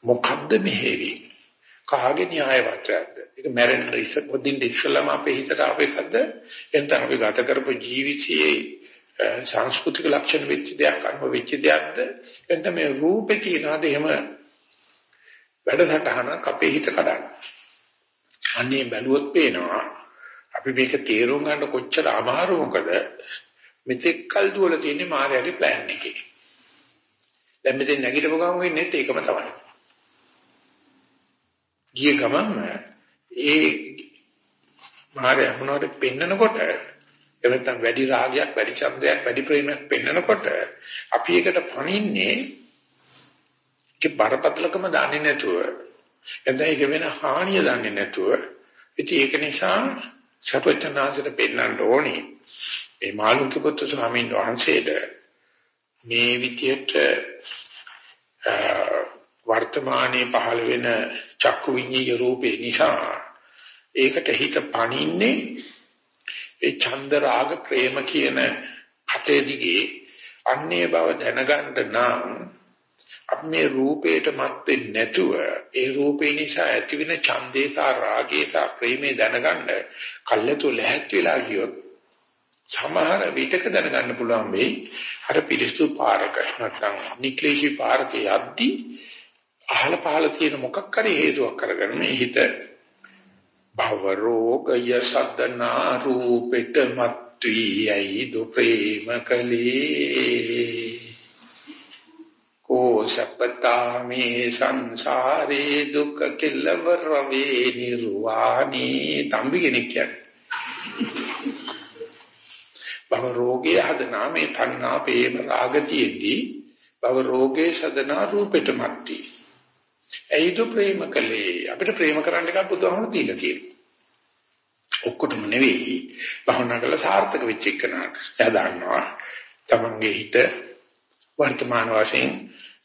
මොකද්ද මෙහෙවි? කාගේ න්‍යාය වචයක්ද? ඒක මැරෙන්න ඉස්සර පොදින් ඉස්සලම අපේ හිතට අපේකද එතන අපි ගත කරපු ජීවිතයේ සංස්කෘතික ලක්ෂණ වෙච්ච දෙයක් අනුව වෙච්ච දෙයක්ද එතන මේ රූපේ තියනවාද එහෙම වැඩසටහනක් අපේ හිත කඩන. අන්නේ බැලුවොත් පේනවා අපි මේක තේරුම් ගන්න කොච්චර අමාරු මොකද මෙතෙක් කල් දුවල තියෙන්නේ මායාවේ ප්ලෑන් එකේ. දැන් මෙතෙන් නැගිටපු ගමන් වෙන්නේ ඒකම තමයි. ගිය ගමන් ඒ මායාව මොනවද පෙන්නකොට එවනතම් වැඩි රාගයක් වැඩි ඡන්දයක් වැඩි ප්‍රේමයක් පෙන්නකොට අපි ඒකට පණින්නේ ඒක බරපතලකම දන්නේ නැතුව. එතන ඒක වෙන හානිය දන්නේ නැතුව. ඉතින් ඒක නිසා සපචනාංශයට පෙන්නන්න ඕනේ. මේ මාළුක්‍ය පුත්‍ර ස්වාමීන් වහන්සේට මේ විදියට වර්තමානයේ පහළ වෙන චක්කු විඤ්ඤාය රූපේ නිසා ඒකට හිත පණින්නේ ඒ ඡන්ද රාග ප්‍රේම කියන කතේ දිගේ අන්නේ බව දැනගන්න නම් අපි මේ රූපේට මත් වෙන්නේ නැතුව ඒ රූපේ නිසා ඇතිවෙන ඡන්දේ සහ රාගේ සහ ප්‍රේමේ දැනගන්න කල්යතු ලැහැත් වෙලා ගියොත් සමහර විටක දැනගන්න පුළුවන් වෙයි. අර පිරිසුදු පාරක නැත්නම් නික්ලේශී පාරකේ යද්දි අහල පහල තියෙන මොකක් හරි හේතුවක් කරගෙන මේ හිත භව රෝගය සද්දනා රූපෙට මත්වියයි දු ප්‍රේම කලේ. කෝසප්පතාමේ සංසාරේ දුක් කෙලවර වේ නිර්වාණී තම්බි කෙනෙක් කියන්නේ. භව රෝගයේ හදනා මේ තණ්හා ප්‍රේම රාගතියෙදී භව රෝගේ සදනා රූපෙට මත්ටි ඇයිද ප්‍රේම කලේ අපිට ප්‍රේම කරන්න එකක් බුදුහාමුදුරු දීලා තියෙනවා. ඔක්කොටම නෙවෙයි භවනා කළ සාර්ථක වෙච්ච එකනක්. එයා දන්නවා තමන්ගේ හිත වර්තමාන වශයෙන්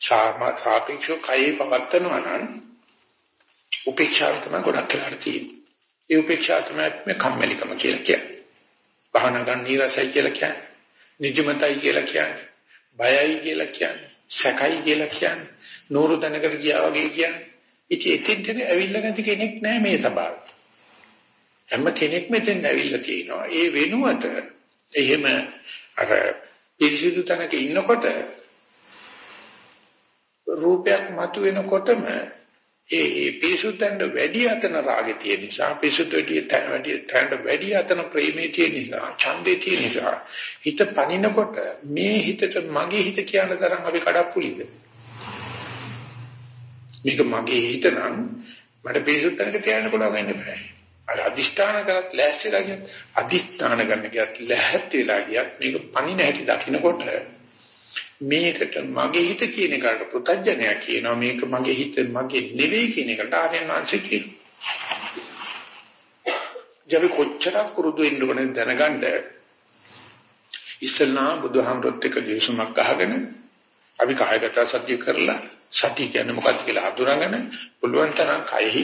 සාපේක්ෂව කයේ පවත්නවා නම් උපේක්ෂාව තමයි ගොඩක් වෙලාට තියෙන්නේ. ඒ උපේක්ෂාව තමයි මේ කම්මැලිකම කියලා කියන්නේ. භවනා ගන්න නිරසයි කියලා කියන්නේ. නිජමතයි කියලා කියන්නේ. බයයි කියලා කියන්නේ. සැකයි කියලා කියන්නේ නూరు තැනකට ගියා වගේ කියන්නේ. ඉතින් එතෙන්ට ඇවිල්ලා නැති කෙනෙක් නැහැ මේ සභාවේ. හැම කෙනෙක් මෙතෙන් ඇවිල්ලා තියෙනවා. ඒ වෙනුවට එහෙම අර පිරිසිදු තැනක ඉන්නකොට රූපයක් මතුවෙනකොටම ඒ ඒ පිරිසුදුන්ට වැඩි අතන රාගෙ තියෙන නිසා පිරිසුදුටිය වැඩි තැනට වැඩි අතන ප්‍රේමේ තියෙන නිසා ඡන්දේ තියෙන නිසා හිත පනිනකොට මේ හිතට මගේ හිත කියන තරම් අපි කඩප්පුලිද? මේක මගේ හිත නම් මට පිරිසුදුන්ට කියන්න පුළුවන් වෙන්නේ නැහැ අර අදිෂ්ඨාන කරත් ලෑස්තිලා ගියත් අදිෂ්ඨාන ගන්න ගියත් ලැහැත්තිලා ගියත් මේක පනින හැටි දකින්නකොට මේකට මගේ හිත කියන එකට පුතඥයා කියනවා මේක මගේ හිත මගේ නෙවෙයි කියන එකට ආර්යයන් වහන්සේ කියනවා. අපි කොච්චරක් පුරුදු වෙන්න ඕනේ දැනගන්න ඉස්සල්ලා බුදුහාමරොත් එක දිවිසුමක් ගහගෙන අපි කායගත සත්‍ය කරලා සතිය කියන්නේ මොකක්ද කියලා අඳුරගෙන පුළුවන් තරම් කයෙහි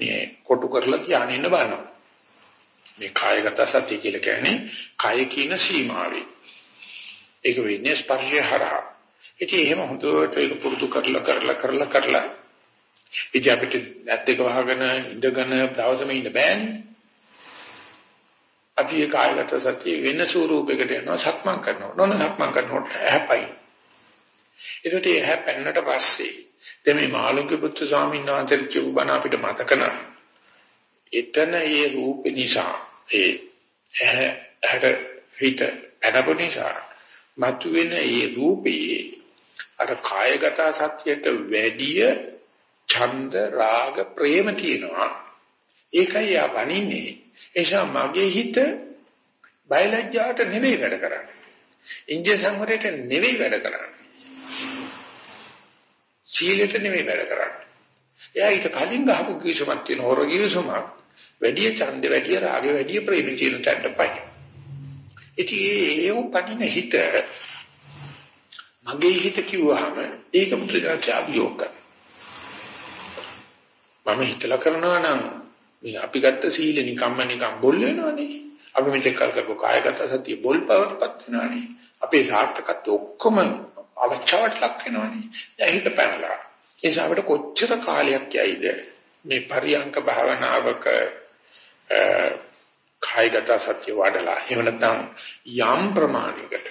මේ කොටු කරලා තියාගෙන ඉන්න බලනවා. මේ කායගත සත්‍ය කියලා කියන්නේ කය කියන සීමාවේ. ඒක වෙන්නේ ස්පර්ශය හරහා. ඉතින් එහෙම හොඳට ඒක පුරුදු කරලා කරලා කරලා කරලා ඉතින් අපිට ඇත් දෙක වහගෙන ඉඳගෙන දවසම ඉන්න බෑනේ. අපි ඒ කායගත සත්‍ය වෙන ස්වරූපයකට යනවා සක්මන් කරනවා. නොන සක්මන් කරනකොට ඇහැපයි. ඒකට ඇහැ පැන්නට පස්සේ දැන් මේ මාළුන්ගේ පුත්‍ර ස්වාමීන් වහන්සේ කියපු බණ අපිට මතක නැහැ. එතන ඒ රූප නිසා ඒ ඇහැට හිත පැනපු නිසා මතුවෙන ඒ රූපේ අර කායගත සත්‍යයට වැඩිය ඡන්ද රාග ප්‍රේම තියෙනවා. ඒකයි ආපනින්නේ. එනිසා මගේ හිත බයලජ්ජාට නෙවෙයි වැඩ කරන්නේ. ඉන්දිය සංවරයට නෙවෙයි වැඩ කරන්නේ. සීලයට නෙවෙයි වැඩ කරන්නේ. එයා ඊට කලින් ගහපු කිවිසුමක් තියෙන හොර කිවිසුමක් වැඩි ඡන්ද වැඩි රාග වැඩි ප්‍රේම කියන තැනටපයි. ඉතින් ඒ උපදින හිත මගේ හිත කිව්වහම ඒක මුත්‍රාච අභියෝග කරනවා. මම හිතලා කරනවා නම් මේ අපි ගත්ත සීල නිකම්ම නිකම් බොල් වෙනවනේ. අපි මෙතෙක් කල් කරපු කායගත සතිය බොල් බවටපත් වෙනවනේ. අපේ සාර්ථකත්වය ඔක්කොම අවචාවට ලක් වෙනවනේ. දැන් හිත පැනලා. ඒ නිසා අපිට කොච්චර කාලයක් යයිද මේ පරියංක භාවනාවක කායගත සත්‍ය වඩලා. එහෙම නැත්නම් යම් ප්‍රමාණයකට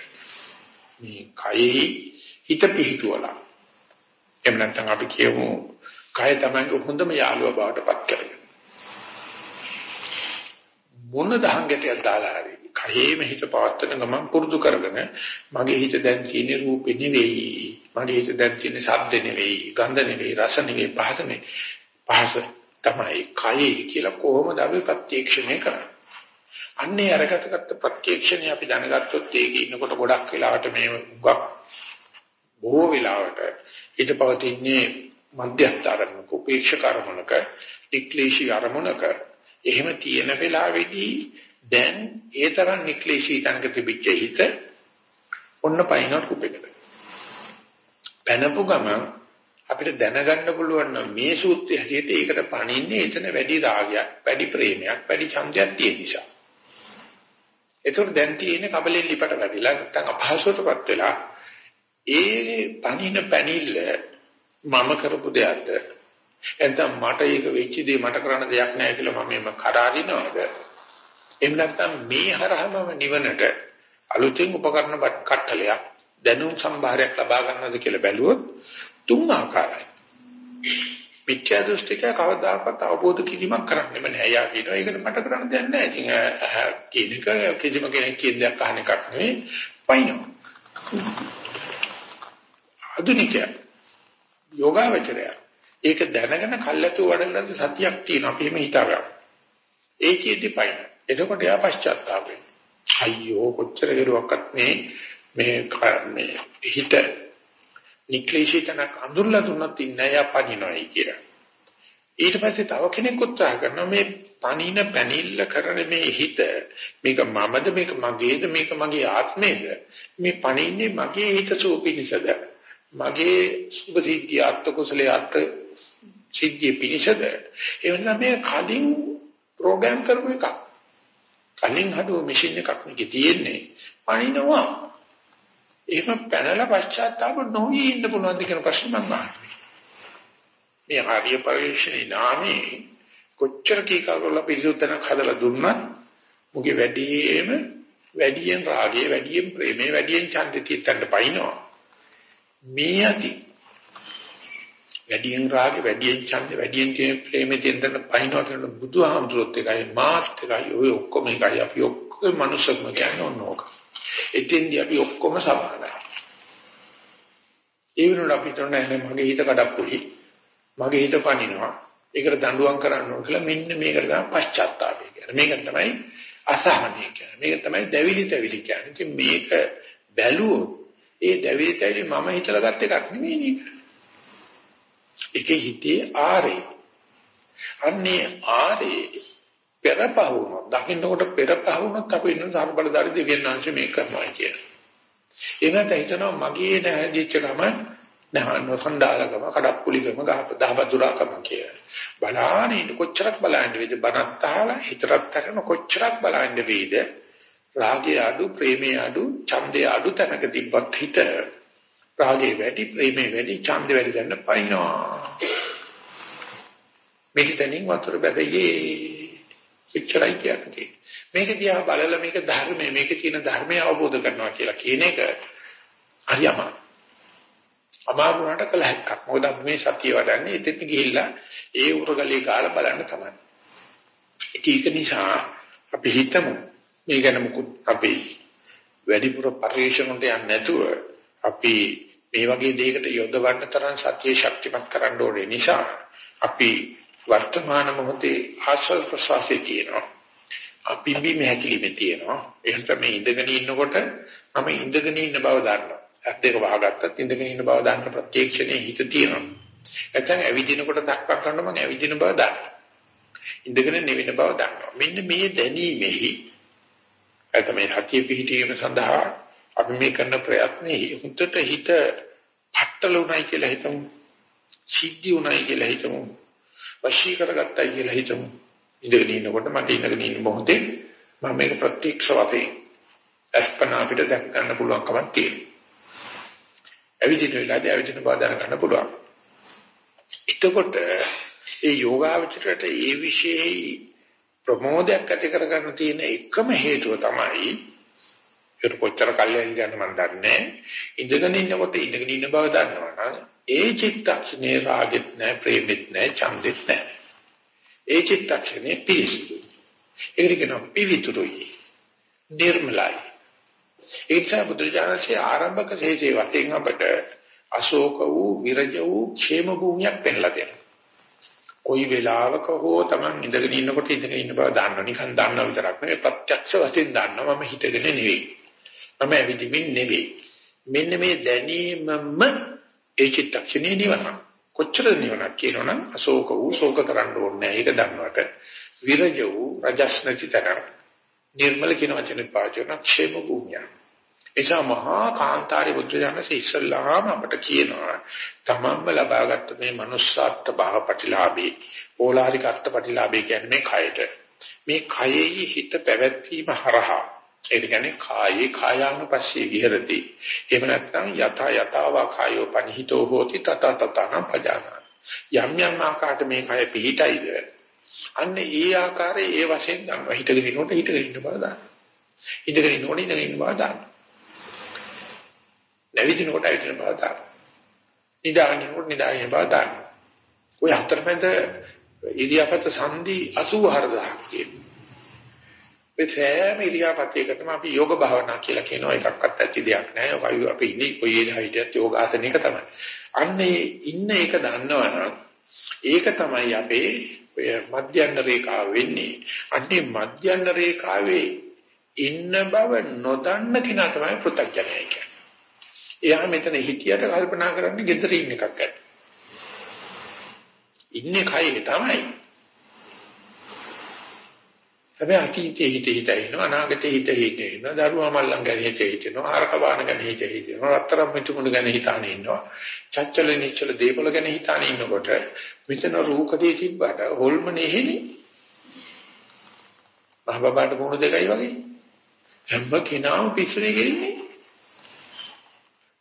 මේ කයෙහි හිත පිහිටුවලා එහෙම නැත්නම් අපි කියමු කය තමයි හොඳම යාළුවා බවට පත් කරගන්න මොන දහංගටයක් දාලා හරි කයෙම හිත පවත්තන ගමන් පුරුදු කරගෙන මගේ හිත දැන් තියෙන රූපෙ නෙවෙයි මගේ හිත දැන් තියෙන ශබ්ද නෙවෙයි ගන්ධ නෙවෙයි රස නෙවෙයි පහස නෙවෙයි. පහස තමයි කයේ කියලා කොහොමද අපි ප්‍රත්‍යක්ෂණය කරන්නේ? අන්නේ අරගතගත්ත ප්‍රත්‍යක්ෂණය අපි දැනගත්තොත් ඒකේ ඉන්නකොට ගොඩක් වෙලාවට මේ උගක් බොහෝ වෙලාවට ඊට පවතින්නේ මධ්‍යස්ථ අරමුණක උපේක්ෂක අරමුණක නික්ලේශී අරමුණක. එහෙම තියෙන වෙලාවේදී දැන් ඒ තරම් නික්ලේශී තනක තිබිච්ච හිත ඔන්න පයින්වත් කුපෙකට පැනපු ගමන් අපිට දැනගන්න පුළුවන් නම් මේ සූත්‍රය හැටියට ඒකට පණින්නේ එතන වැඩි රාගයක් වැඩි ප්‍රේමයක් වැඩි ඡන්දයක් තියෙන නිසා. ඒතකොට දැන් තියෙන්නේ කබලෙන් ලිපට වැඩිලා නැත්නම් අපහසුතාවපත් වෙලා ඒ පණින පැනිල්ල මම කරපු දෙයක්ද? එතන මට ඒක වෙච්ච දේ මට කරන්න දෙයක් නැහැ කියලා මම එම කරාරිනවද? එහෙම නැත්නම් මේ හරහම නිවනට අලුතෙන් උපකරණ කට්ටලයක් දැනුම් සම්භාරයක් ලබා ගන්නවද කියලා බැලුවොත් තුන් ආකාරයි. මිත්‍යා දෘෂ්ටික කවදාකවත් අවබෝධ කිරීමක් කරන්නෙම නෑ. යා කියනවා ඒකට මට කරන්න දෙයක් නෑ. ඉතින් කියන එක කිසිම කෙනෙක් කියන දෙයක් අහන්න එකක් නෙවෙයි. පයින්නවා. අදුනිකය. යෝගාවචරය. ඒක දැනගෙන කල්ැතු වඩන සතියක් තියෙනවා. අපි එහෙම හිතාගන්න. ඒකෙදි පයින්. එතකොට යා පශ්චාත්තාප වෙනවා. අයියෝ කොච්චර දරුවක්වත් මේ මේ මේ හිත නික්ලේශිතනක් අඳුරලා දුන්නත් ඉන්නේ යපනිනොයි කියලා. ඊට පස්සේ තව කෙනෙක් උත්සාහ කරනවා මේ පණින පැනිල්ල කරන මේ හිත මේක මමද මේක මගේද මේක මගේ ආත්මේද? මේ පණින්නේ මගේ හිත සූපිනිසද? මගේ සුභ සිද්ධිය අත්ත කුසලයේ අත්ත සිද්ධිය පිනිසද? එවනම් මේ කලින් ප්‍රෝග්‍රෑම් කරපු එකක්. කලින් හදුව මැෂින් එකක් මේකේ තියෙන්නේ. පණිනවා එහෙම පැනලා පශ්චාත්තාප නොවි ඉන්න පුළුවන්ද කියන ප්‍රශ්න මම අහන්නේ. මේ ආර්ය පරිශ්‍රණී නාමේ කොච්චර කීකරවල පිරිසුදුතනක් හදලා දුන්නත් මුගේ වැඩිම වැඩියෙන් රාගය වැඩියෙන් ප්‍රේමය වැඩියෙන් ඡන්දිතය තන්න පයින්නවා. මේ ඇති වැඩියෙන් රාගය වැඩියෙන් ඡන්ද වැඩියෙන් තියෙන ප්‍රේමය තෙන්දන පයින්නවා කියන බුදුහාමුදුරුවොත් එකයි මාත් එකයි ඔය ඔක්කොම එකයි අපි ඔක්කොම මනුස්සකම කියන්නේ ඕනෝක. එතෙන්දී අපි ඔක්කොම සමානයි. ඒ වෙනුවට අපි හිතන නෑ මගේ හිත කඩප්පුලි. මගේ හිත පනිනවා. ඒකට දඬුවම් කරන්න ඕන කියලා මෙන්න මේකට තමයි පශ්චාත්තාපය කියන්නේ. මේක තමයි අසහනය කියන්නේ. මේක තමයි දැවිලි තැවිලි කියන්නේ. ඉතින් මේක බැලුවොත් ඒ දැවිලි තැවිලි මම හිතලා ගත්ත එකක් නෙමෙයි නේද? ඒකේ හිතේ ආරේ. අන්නේ ආරේ පෙරපහුනොත් දකින්නකොට පෙරපහුනොත් අපි ඉන්න සර්බලදාරි දෙවියන් වහන්සේ මේක කරනවා කියලා. එනට හිතනවා මගේ නැහැදිච්ච ගම නහන සඳාලකම කඩප්පුලිකම දහබදුරාකම කියලා. බලාගෙන කොච්චරක් බලන්න වේද බනත් අහලා හිතරත් කරන කොච්චරක් බලන්න වේද රාගය අඩු ප්‍රේමය අඩු ඡන්දය අඩු තැනක තිබ්බත් හිත රාගය වැඩි ප්‍රේමය වැඩි ඡන්දය වැඩි දැන්න පයින්නවා. මේක තනින් වතුර බැදයේ එච්චරයි කියන්නේ. මේක දිහා බලලා මේක ධර්මයේ මේක තියෙන ධර්මය අවබෝධ කරනවා කියලා කියන එක හරියම අමාරු වුණාට කළ හැක්කක්. මොකද අපි මේ සතිය වඩන්නේ එතෙත් ගිහිල්ලා ඒ උරගලේ කාලා බලන්න තමයි. ඒක නිසා අපි හිතමු මේ ගැන මුකුත් අපි වැඩිපුර පරිශ්‍රමකට යන්නේ නැතුව අපි මේ වගේ දෙයකට යොදවන්න තරම් සත්‍ය ශක්තිමත් කරන්න ඕනේ නිසා අපි වර්තමාන මොහොතේ ආශ්‍රව ප්‍රසවාසයේ තියෙනවා. අපි බිම හැකිලිමේ තියෙනවා. එහෙනම් මේ ඉඳගෙන ඉන්නකොට මම ඉඳගෙන ඉන්න බව දන්නවා. ඇස් දෙක වහගත්තත් ඉඳගෙන ඉන්න බව දන්න ප්‍රත්‍යක්ෂණේ හිත තියෙනවා. නැත්නම් ඇවිදිනකොට දක්වා ගන්න මම ඇවිදින බව දන්නවා. ඉඳගෙන නෙවෙන බව දන්නවා. මෙන්න මේ දැනීමෙහි එතන මේ සතිය පිහිටීම සඳහා අපි මේ කරන ප්‍රයත්නේ හුදට හිත පట్టල උනායි කියලා හිතමු. සිද්ධි උනායි කියලා හිතමු. වශී කරගත්තයි කියලා හිතමු. ඉඳගෙන ඉන්නකොට මට ඉඳගෙන ඉන්න මොහොතේ මම මේක ප්‍රත්‍යක්ෂ වශයෙන් අස්පනා අපිට දැක ගන්න පුළුවන් කමක් තියෙනවා. ඇවිදින වෙලාවදී ඇවිදින බව දැනගන්න පුළුවන්. එතකොට ඒ යෝගාවචරයට ඒ විශේෂයි ප්‍රමෝදයක් ඇති කරගන්න තියෙන එකම හේතුව තමයි ඒක කොච්චර කල්යන් යන මන් දන්නේ ඉඳගෙන ඉන්නකොට ඉඳගෙන ඉන්න බව දන්නවනම් ඒ චිත්තක්ෂණේ රාගෙත් නැහැ ප්‍රේමෙත් නැහැ ඡන්දෙත් නැහැ ඒ චිත්තක්ෂණේ පිරිසිදු. ඒකට කියනවා පිවිතුරුයි නිර්මලයි. ඒ නිසා බුදුරජාණන්සේ ආරම්භක ශේෂේ වශයෙන් අපට අශෝක වූ විරජ වූ ക്ഷേම භූමියක් පෙන්ලා දෙනවා. කොයි වෙලාවක හෝ Taman ඉඳගෙන ඉන්නකොට ඉඳගෙන ඉන්න බව දන්නව. නිකන් දන්නව විතරක් නෙවෙයි ප්‍රත්‍යක්ෂ වශයෙන් දන්නව. මම හිතගෙන නෙවෙයි. මම ඇවිදින්න නෙවෙයි. මෙන්න මේ දැනීමම ඒ චිත්තක්ෂණේ නිවන. කොච්චර නිවනක් කියනවනම් අශෝක වූ ශෝක කරන්න ඕනේ ඒක දන්නවට විරජ වූ රජස් නැති තැන නිර්මල කියන වචනේ පාවිච්චි කරන ക്ഷേම භූමිය. එසා මහා කාන්තාරි බුද්ධජනසේ ඉස්සල්ලාම අපට කියනවා තමන්ම ලබාගත්ත මේ manussාත්ත භාවපටිලාභේ ඕලාරික අර්ථපටිලාභේ කියන්නේ මේ කයට. මේ කයෙහි හිත පැවැත්වීම හරහා ඒ කියන්නේ කායේ කායානුපස්සී විහෙරති එහෙම නැත්නම් යත යතාවා කායෝ පනිහිතෝ හෝති තත තතන පජාන යම් යම් ආකාරයට මේ කය පිහිටයිද අන්න ඒ ආකාරයේ ඒ වශයෙන් ගන්නවා හිතගෙන ඉන්නකොට හිතගෙන ඉන්න බව දාන්න ඉඳගෙන ඉන්නකොට ඉඳගෙන ඉන්න බව දාන්න නැවිදිනකොට ඇවිදින බව දාන්න. නිදාගෙනකොට නිදාගෙන බව දාන්න. ඔය හතරමැද ඉරියාපත සංදි 84000ක් තියෙනවා. ඒ සෑම ඉරියාපතයකටම අපි යෝග භාවනා කියලා කියනවා එකක්වත් ඇති දෙයක් නෑ. ඔය අපි ඉන්නේ කොයි ඉරියාපතයත් යෝගාසනයක තමයි. අන්නේ ඉන්න එක දන්නවනම් ඒක තමයි අපේ ඔය මධ්‍යන්න රේඛාව වෙන්නේ. අන්නේ මධ්‍යන්න රේඛාවේ ඉන්න බව නොදන්න කෙනා තමයි පෘථග්ජනය කියන්නේ. එයා මෙතන හිටියට කල්පනා කරන්නේ ගෙදර ඉන්න එකක් ගැන. ඉන්නේ කයේ තමයි. හැබැයි අතීතයේ හිත හිත ඉන්නවා අනාගතයේ හිත හිත ඉන්නවා දරුවා මල්ලන් ගැන හිත හිතනවා ආරක බාන ගැන හිත හිතනවා රත්තරන් මිතුමුණු ගැන හිතාන ඉන්නවා චච්චල නිච්චල දේපල ගැන හිතාන ඉන්නකොට මෙතන රූකදී තිබ්බට හොල්මනේ හෙලි මහ බබාට මොන දෙකයි වගේ. හැම කෙනාම පිස්සුනේ ගෙන්නේ.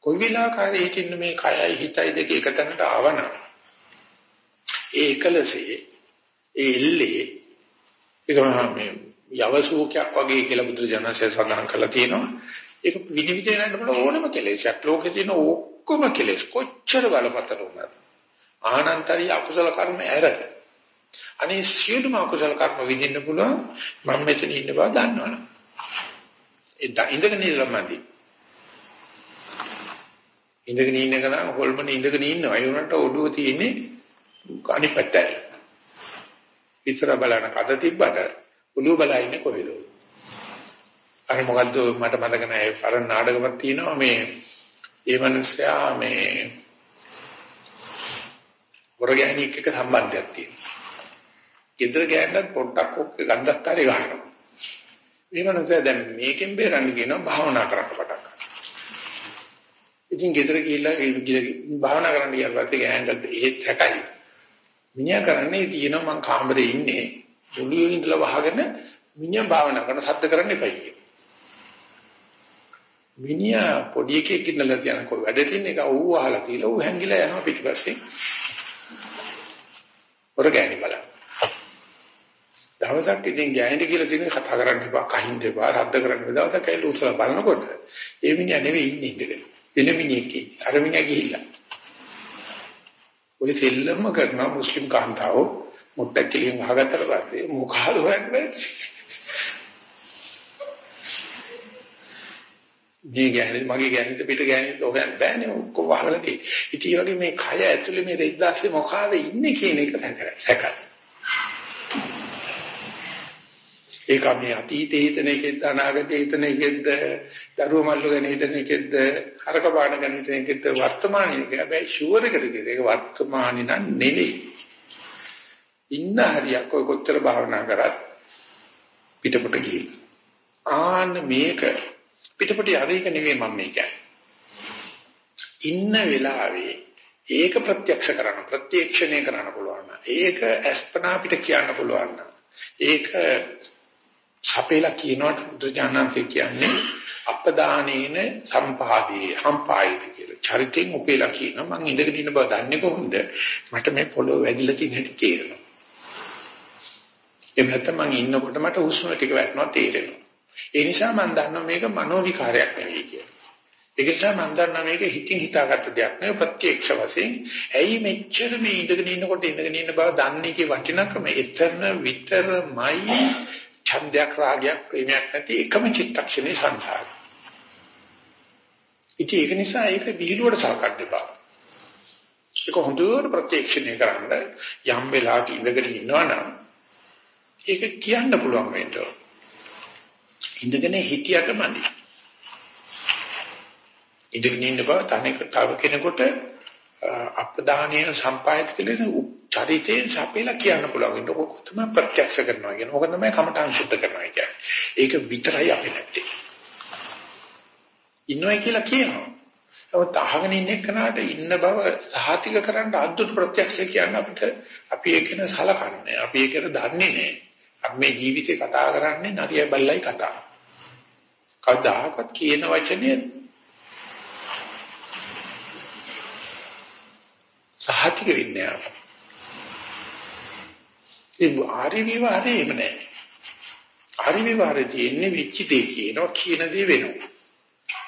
කොයි වෙලාවකරි හිටින්න මේ කයයි හිතයි දෙක එකතැනට ආවනම් ඒ එකලසේ ඒ එල්ලේ ඒක මේ යවසූකයක් වගේ කියලා බුදුරජාණන්සේ සඳහන් කරලා තියෙනවා. ඒක විනිවිද යනකොට බල ඕනම කෙලෙසක්. ලෝකේ තියෙන ඔක්කොම කෙලෙස්. කොච්චර බලපතල වුණත්. ආනන්තරී අකුසල කර්ම ඇර. අනේ සියලුම අකුසල කර්ම විඳින්න පුළුවන්. මම මෙතන ඉන්න බව දන්නවනේ ඒ ඉඳගෙන ඉල්ලමදී ඉඳගෙන ඉන්න එක නම් හොල්මන ඉඳගෙන ඉන්නවා. ඒ උනට ඔළුව තියෙන්නේ අනිත් පැත්තට. ඉස්සර බලන කද තිබ්බට ඔළුව බලා ඉන්නේ කොහෙද? අර මොකද්ද මට මතක නැහැ. පරණ නාටකයක් තියෙනවා මේ ඒ මනුස්සයා මේ වරගෑනියෙක් එක්ක සම්බන්ධයක් තියෙනවා. ගෙදර ගෑනත් පොඩ්ඩක් ඔක්ක ගන්ධස්තරේ ගන්නවා. මේ මනුස්සයා දැන් මේකෙන් බේරන්න කියනවා භාවනා කරන්න පටන් ගන්නවා. ඉතින් ගෙදර ගිහිල්ලා භාවනා කරන්න ගියාට පස්සේ ගෑනට ඒත් හැකයි. මිනිහා කරන්නේ තියෙනවා මං කාමරේ ඉන්නේ ඔළුවේ ඉඳලා වහගෙන මිනිහා භාවනා කරන සද්ද කරන්න එපා කියන. මිනිහා පොඩි එකෙක් ඉන්නලා තියන කො වැඩ තියෙන එක ඌ අහලා තියලා ඌ හැංගිලා යනවා පිටිපස්සේ. ඔර ගෑණි බලන්න. දවසක් ඉතින් ගෑණිට කියලා තියෙන කතා කරන්න එපා, කහින්න එපා, රද්ද කරන්න එපා. දවසක් ඇවිල්ලා උස්සලා බලනකොට ඒ මිනිහා නෙවෙයි ඉන්නේ ඉඳගෙන. වෙන මිනිහෙක් අර මිනිහා ගිහිල්ලා. ඔය දෙල්ලම කරන මුස්ලිම් කාන්තාවෝ මුත්තක් කිලින් වහගත්තට පස්සේ මොකහල හොයන්නේ මේ ගෑනේ මගේ ගෑනිට පිට ගෑනිට හොයන්න බෑනේ ඔක්කොම වහලා තියෙන්නේ. ඉතින් වගේ මේ කය ඇතුලේ මේ රෙද්දාස්සේ මොකාද ඉන්නේ කියන එක සැකයි. ඒක මේ අතීතේ හිතන එකෙන්ද අනාගතේ හිතන එකෙන්ද දරුව මල්ලු ගැන හිතන එකෙන්ද හරක බාන ගැන හිතන එකෙන්ද වර්තමානයේ හැබැයි ෂුවර් එකට කියද ඒක වර්තමානි නම් නෙවෙයි ඉන්න හරියක් ඔය කොච්චර භාවනා කරත් පිටපොට ගිහිල්ලා ආන්න මේක පිටපොට යන්නේක නෙවෙයි මම මේ කියන්නේ. ඉන්න වෙලාවේ ඒක ප්‍රත්‍යක්ෂ කරන්න ප්‍රත්‍යක්ෂණය කරන්න පුළුවන් ඒක අස්පනා පිට කියන්න පුළුවන් ඒක සපේලා කියනවට බුදුජානනාංශය කියන්නේ අපදානේන සම්පාදී හම්පායිද කියලා. චරිතෙන් උපේලා කියනවා මං ඉඳගෙන ඉන්න බව දන්නේ කොහොමද? මට මේ පොළොව වැදිලා තියෙන හැටි තේරෙනවා. එහෙම නැත්නම් මං ඉන්නකොට මට හුස්ම ටික වැටෙනවා තේරෙනවා. ඒ නිසා මං දන්නවා මේක මනෝ විකාරයක් නෙවෙයි කියලා. ඒක නිසා මම දන්නා මේක හිතින් හිතාගත්ත දෙයක් නෙවෙයි ප්‍රත්‍යක්ෂ වශයෙන්. ඇයි මෙච්චර මේ ඉඳගෙන ඉන්නකොට ඉඳගෙන ඉන්න බව දන්නේ කී වටිනකම එතන විතරමයි ඡන්දයක් රාගයක් ප්‍රේමයක් නැති එකම චිත්තක්ෂණේ සංසාරය. ඉතින් ඒක නිසා ඒක විහිළුවට සලකන්න එපා. ඒක හොඳට ප්‍රත්‍යක්ෂණය කරන්න යම් වෙලාවක ඉඳගෙන ඉන්නවනම් ඒක කියන්න පුළුවන් වෙන්න. ඉඳගෙන හිටියට මදි. ඉඳගෙන ඉන්න බව තනික තව කෙනෙකුට අපදානීය සම්පායත කියන චරිතයෙන් සපේලා කියන්න පුළුවන්. ඒක තමයි ප්‍රත්‍යක්ෂ කරනවා කියන. ඕක තමයි කමඨං සුද්ධ කරනවා කියන්නේ. ඒක විතරයි අපි නැත්තේ. ඉන්නවයි කියලා කියනවා. නමුත් අහගෙන ඉන්න එක්කනට ඉන්න බව සහතික කරන්න අද්දුට ප්‍රත්‍යක්ෂ කියන්න අපිට අපි ඒකන සලකන්නේ. අපි ඒකන දන්නේ නැහැ. අපි මේ ජීවිතේ කතා කරන්නේ නරිය බල්ලයි කතා. කවදාකවත් කියන වචනේ සහතික වෙන්නේ නැහැ. ඒ ආරි විවාරේ එහෙම නැහැ. ආරි විවාරේ තියෙන්නේ වෙච්ච දේ කියනවා කියන දේ වෙනවා.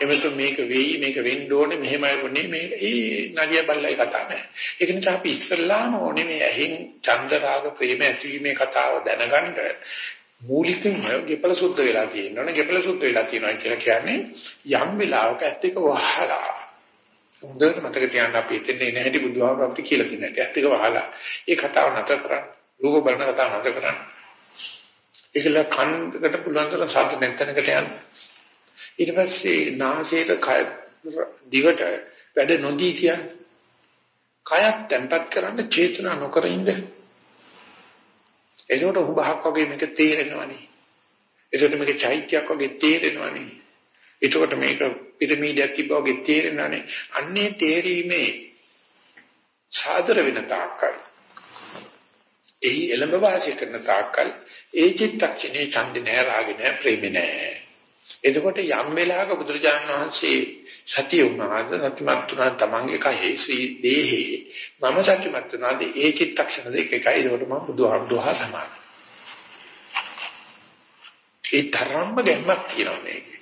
එමෙත මේක වෙයි මේක වෙන්න ඕනේ මෙහෙමයි වුනේ මේ ඒ නලිය බල්ලයි කතා නැහැ. ඒක නිසා අපි ඉස්සල්ලාම ඕනේ මේ ඇහෙන් චන්ද රාග ප්‍රේම ඇතිවීමේ කතාව දැනගන්න මූලිකම ගෙපල සුද්ධ වෙලා තියෙනවනේ ගෙපල සුද්ධ වෙලා තියෙනවා කියලා කියන්නේ යම් වෙලාවක ඇත්ත එක වහලා හොඳට මතක තියාගන්න අපි එතෙන් එන හැටි බුදුහාමර අපිට කියලා තියෙනවා. ඇත්ත එක වහලා ඒ කතාව නැතර කරන්න. රූප බලන කතාව නැතර කරන්න. ඒකල කන්කට පුළුවන් තරම් සාධ නැතනකට යන්න. ඊට පස්සේ නාසයට කය දිවට වැඩ නොදී කියන්නේ. කයත් tempat කරන්න චේතනා නොකර ඉන්න. ඒකට උභාක් වගේ මේක තේරෙනවනේ. ඒකට මේක චෛත්‍යයක් වගේ තේරෙනවනේ. එතකොට මේක පිරමීඩයක් තිබ්බා වගේ තේරෙනවනේ. අන්නේ තේරීමේ සාදර වෙන තාක්කල් එහි එළඹ වාසය කරන තාක්කල් ඒ චිත්තක්ෂණේ ඡන්දේ නැහැ රාගේ නැහැ ප්‍රේමේ නැහැ. එතකොට යම් වෙලාවක බුදුරජාණන් වහන්සේ සතිය වුණාද සතිමත් වුණා තමන්ගේ කයෙහි ශ්‍රී දේහේ මම සත්‍යමත් වුණාද ඒ චිත්තක්ෂණ දෙක එකයි ඒකට මම බුදුහාමුදුරහා සමානයි. ඒ තරම්ම ගැම්මක් තියෙනවා මේකේ.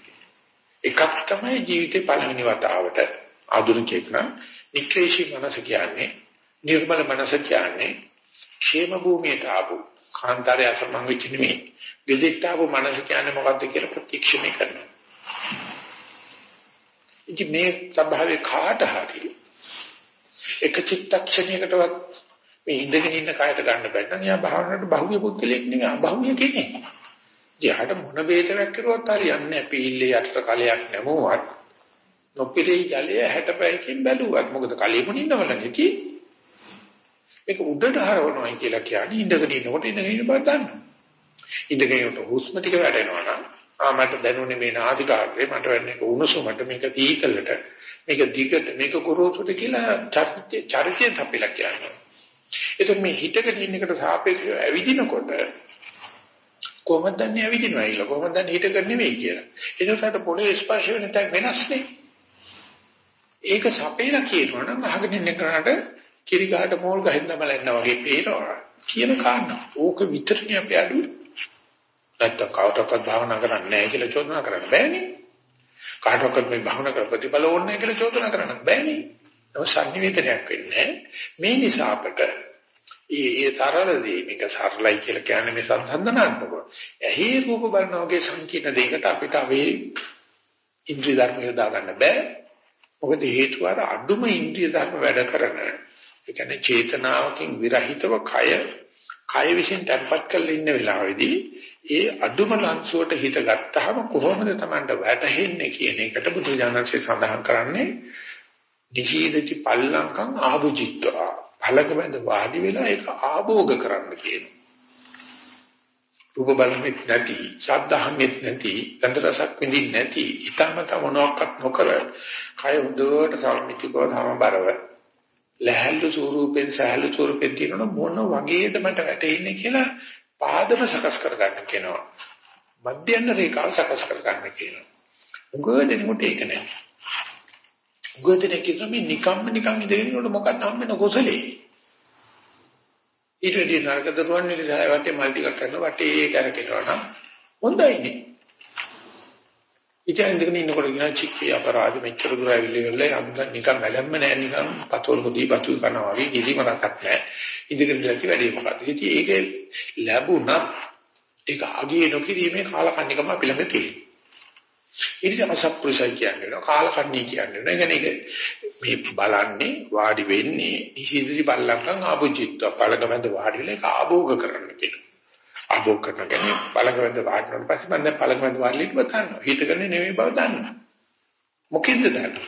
එකක් තමයි ජීවිතේ පළවෙනි වතාවට ආධුනිකයෙක් නම් නික්ලේශී මනස කියන්නේ නිර්මල මනස කියන්නේ ക്ഷേම භූමියට ආපු කාන්තාරය අසමන් වෙච්ච නෙමෙයි. දෙදෙක්ට ආපු මනස කියන්නේ මොකද්ද කියලා ප්‍රතික්ෂේප කරනවා. ඉතින් මේ ස්වභාවයේ කාට හරි එක චිත්තක්ෂණයකටවත් මේ ඉඳගෙන ඉන්න කායට ගන්න බැන්න නම් යා භාවනාවට බහුවේ පුද්ගලෙක් නෙමෙයි අබහුවේ කෙනෙක්. දිහාට මොන වේදනක් කරුවත් හරියන්නේ නැහැ. පීල්ලේ යටට කලයක් නැමුවත් නොපිරේ ජලය 60 පැයකින් බැලුවත් මොකද කලෙමුණ ඉන්නවල නැති. ඒක උඩට හරවනවා කියලා කියන්නේ ඉඳගෙන ඉන්නකොට ඉඳගෙන ඉන්න බව දන්නවා. ඉඳගෙන ඉන්නකොට හුස්ම ටික වැටෙනවා නම් ආ මට දැනුනේ මේ නාදිකාග්‍රේ මට වෙන්නේ උණුසුමට මේක තීතලට මේක දිගට මේක ගොරෝසුට කියලා චරිතය චරිතය තපිලා කියනවා. ඒක මේ හිතකට ඉන්න එකට සාපේක්ෂව ඇවිදිනකොට කොහොමද දන්නේ ඇවිදිනවා කියලා කොහොමද දන්නේ හිතකට නෙවෙයි කියලා. ඒකට පොළේ ස්පර්ශ වෙන තැන් වෙනස් නේ. ඒක සපේලා කියනවා නම් අහගෙන ඉන්න කරාට කිරි ගහට මෝල් ගහින්න බලන්න වගේ පේනවා කියන කාරණා. ඕක විතරනේ අපි අඩුවේ. නැත්තම් කවටවත් භාවනා කරන්නේ නැහැ කියලා චෝදනා කරන්න බෑනේ. කාටවත් මේ භාවනා කර ප්‍රතිඵල ඕනේ නැහැ කියලා චෝදනා කරන්න බෑනේ. තව සංනිවේදනයක් වෙන්නේ මේ නිසා අපට ඒ ඒ තරලදී මේක සරලයි කියලා කියන්නේ මේ සංසන්දනාත්මකව. ඇහි රූප බලන වගේ සංකීර්ණ දෙයකට අපිට අපේ ඉන්ද්‍රිය ධර්ම යොදා ගන්න බෑ. මොකද හේතුව අර අඩුම ඉන්ද්‍රිය ධර්ම වැඩ කරන ඒ කියන්නේ චේතනාවකින් විරහිතව කය කය විසින් තැම්පත් කරලා ඉන්න වෙලාවේදී ඒ අඩුම ලංසුවට හිත ගත්තාම කොහොමද Tamanට වැටහෙන්නේ කියන එකට බුදුජානකසේ සඳහන් කරන්නේ නිහීදති පල්ලංකම් ආභුජිත්වා පළකබඳ වාඩි වෙලා ඒක ආභෝග කරන්න කියනවා රූප බලන්නේ නැති ශබ්ද අහන්නේ නැති ගන්ධ රසක් විඳින්නේ නැති ඊටමත මොනවාක්වත් නොකර කය හොඳට සම්මිතිකව සමබරව ලැහැල්ලු ස්වරූපෙන් සහැල්ලු ස්වරූපෙන් තියෙනවන මොන වගේද මට වැටෙන්නේ කියලා පාදම සකස් කරගන්න කියනවා. මධ්‍යන්න රේඛාව සකස් කරගන්න කියනවා. උගදෙනෙකුට ඒක නෑ. උගදෙනෙක් කියනවා මේ නිකම්ම නිකම් ඉඳගෙන ඉන්නකොට මොකක්ද හම්බෙන කොසලේ. ඊට වඩා නරක දරුවන් නිලසාය වටේ මල්ටි කට් කරන වටේ කරකිනවා නම් හොඳයිනේ. ඉතින් ඉඳගෙන ඉන්නකොට කියන චික්කේ අපරාධ මෙච්චර දුර ඇවිල්ලා ඉවරලා නිකන් වැළැම්ම නැහැ නිකන් පතෝල් පොඩි බතු කරනවා වගේ කිසිම රසක් නැහැ. ඉඳගෙන ඉඳලා වැඩේ මොකද්ද? ඉතින් ඒක ලැබුණා ඒක අගියේ නොකිරීමේ කාලකන්නිකම අපි ළඟ තියෙනවා. ඉතින් අසත්පුරුෂය කියන්නේ කාලකන්ණී කියන්නේ නේද? ඒක මේ බලන්නේ වාඩි වෙන්නේ ඉහිදිරි බල්ලන්කම් ආපුචිත්ත බලකමැද වාඩි වෙලා ඒක ආභෝග කරන්න කියනවා. අභෝග කරන කෙනෙක් බලකවැද වාඩිවෙන පස්සේ මම දැන් බලකවැද වාඩිලිට බතන්නවා. හිතගන්නේ නෙවෙයි බව දන්නවා. මොකෙන්ද දන්නේ?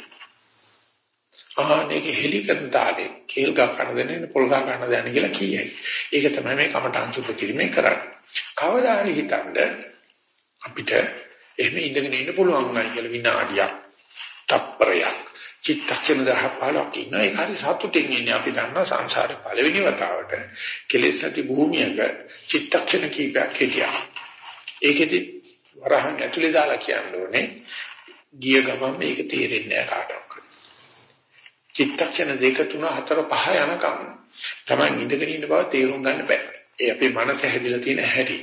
ආනේක හෙලි කරන තාලේ කේල් ගහ කන දෙන්නේ පොල් ගහ කන දෙන්නේ කියලා කියයි. ඒක තමයි මේ කමඨාන් සුද්ධ කිරීමේ කරන්නේ. කවදා හරි හිතනද අපිට එහෙම ඉඳගෙන ඉන්න පුළුවන් වුණා කියලා විනාඩියක්, තප්පරයක් චිත්තක්ෂණ 10 15ක් ඉන්න ඒක හරි සතුටින් ඉන්නේ. අපි දන්නවා සංසාරේ පළවෙනි වතාවට කෙලෙස් නැති භූමියක චිත්තක්ෂණ කීපයක් හිටියා. ඒකෙදි වරහන් ඇතුලේ දාලා කියන්නේ ගිය ගමන් මේක තේරෙන්නේ නැහැ කාටවත්. චිත්තක්ෂණ දෙක තුන හතර පහ යනකම් තමයි ඉඳගෙන ඉන්න බව තේරුම් ගන්න බෑ. ඒ අපේ මනස හැදිලා තියෙන හැටි.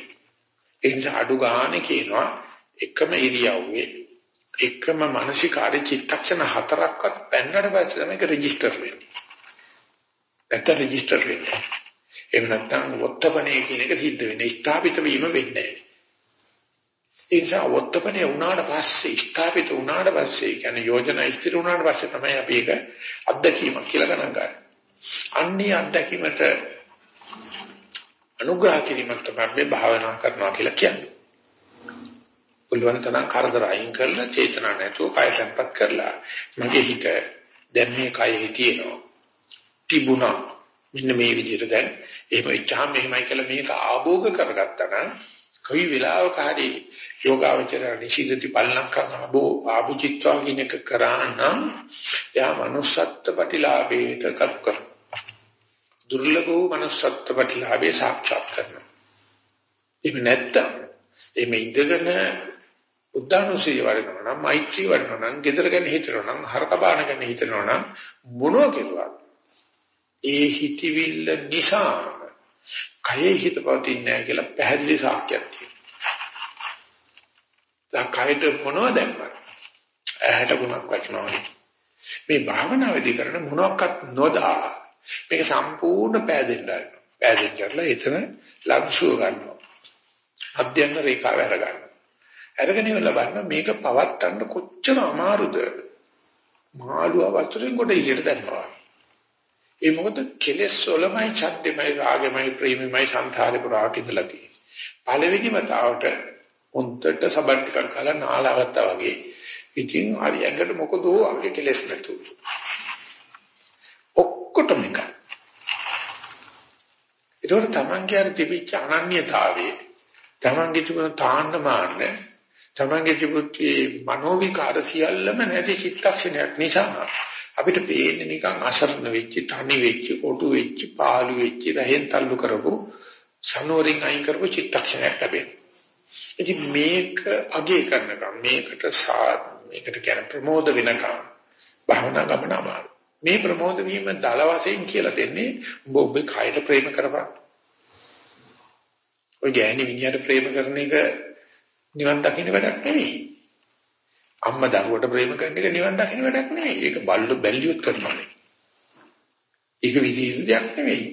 ඒ නිසා අඩු ගානේ කියනවා එකම ඉරියව්වේ එකම මානසිකාරී චිත්තක්ෂණ හතරක්වත් පෙන්නට පස්සේ තමයි ඒක රෙජිස්ටර් වෙන්නේ. නැත්නම් රෙජිස්ටර් වෙන්නේ. එහෙම නැත්නම් වොත්තපනේ කියන එක සිද්ධ වෙන්නේ. ස්ථාපිත වීම වෙන්නේ නැහැ. ඒ නිසා වොත්තපනේ වුණාට පස්සේ ස්ථාපිත වුණාට පස්සේ කියන්නේ යෝජනා ඉස්තිර වුණාට පස්සේ තමයි අපි ඒක අත්දැකීමක් කියලා ගණන් ගන්නේ. අන්නේ අත්දැකීමට අනුග්‍රහ කිරීමක් තමයි මේ භාවනා කරනවා කියලා කියන්නේ. පුළුවන් තරම් කරදර අයින් කරලා චේතනා නැතුව කය tempat කරලා මගේ හිත දැන් මේ කය හිටිනවා. තිබුණා. මෙන්න මේ විදිහට දැන් එහෙම ඉච්ඡාම මෙහෙමයි කියලා මේක ආභෝග කරගත්තා නම් කොයි වෙලාවක හරි යෝගාවචර නිශීදති පල්ලංකම් අබෝ ආභුචිත්වා කියන එක කරා නම් එයා manussත්ත්ව ප්‍රතිලාභයට කර දුර්ලභ වූ manussත්ත්ව ප්‍රතිලාභේ සාක්ෂාත් කරනවා. එහෙම නැත්තම් එමෙ ඉඳගෙන උද්දානසී වඩනවා නම් මෛත්‍රී වඩනවා නම් gedara ගැන හිතනවා නම් හරකබාන ගැන හිතනවා නම් මොනවා කෙරුවා ඒ හිතවිල්ල නිසා කයේ හිත පවතින්නේ නැහැ කියලා පැහැදිලි සාක්ෂියක් තියෙනවා. දැන් කයට මොනවද දැම්මත් ඇහැට ගුණක් වචනවා මේ භාවනාවේදී කරන මොනක්වත් නොදා මේක සම්පූර්ණ පෑදෙන්නයි. පෑදෙන්න කරලා එතන ලක්ෂුව ගන්නවා. අධ්‍යයන රේඛාව අරගන්නවා. අරගෙන ඉවරලා බලන්න මේක පවත්තන්න කොච්චර අමාරුද? මාළුව වතුරෙන් කොට ඉලියට දැම්මා. ඒ මොකද කෙලෙස් වලමයි ඡන්දෙමයි රාගෙමයි ප්‍රේමෙමයි සංසාරේ පුරාට ඉඳලා තියෙන්නේ. පළවෙනි වතාවට උන්ටට සබන් ටිකක් ගාලා නාලාගත්තා වගේ. ඉතින් හරි ඇඟට මොකද අගේ කෙලෙස් නැතු ඔක්කොටම එක ඒකෝට තමන්ගේ අර තිබිච්ච අනන්‍යතාවයේ තමන්ගේ තිබුණ තාන්නමාන තමන්ගේ තිබුච්ච මනෝවිකාර සියල්ලම නැති චිත්තක්ෂණයක් නිසා අපිට පේන්නේ නිකන් අසරණ වෙච්ච, තනි වෙච්ච, කොටු වෙච්ච, පාළු වෙච්ච, රහෙන් තල්ලු කරපු සනෝරින් අයින් කරපු චිත්තක්ෂණයක් ලැබෙනවා. ඉතින් මේක අගේ කරනකම් මේකට මේකට කියන ප්‍රමෝද වෙනකම් භවනා ගමන අමාරු. මේ ප්‍රමෝද වීම දල වශයෙන් කියලා දෙන්නේ ඔබ ඔබේ කයට ප්‍රේම කරපන්. ඔය ගෑණි විඤ්ඤාණ ප්‍රේම කරන එක නිවන් දකින්න වැඩක් නෙවෙයි. අම්මා දරුවට ප්‍රේම කරන එක නිවන් දකින්න වැඩක් නෙවෙයි. ඒක බල්ලු බැල්ලියොත් කරනවා නේ. ඒක විදිහට දෙයක් නෙවෙයි.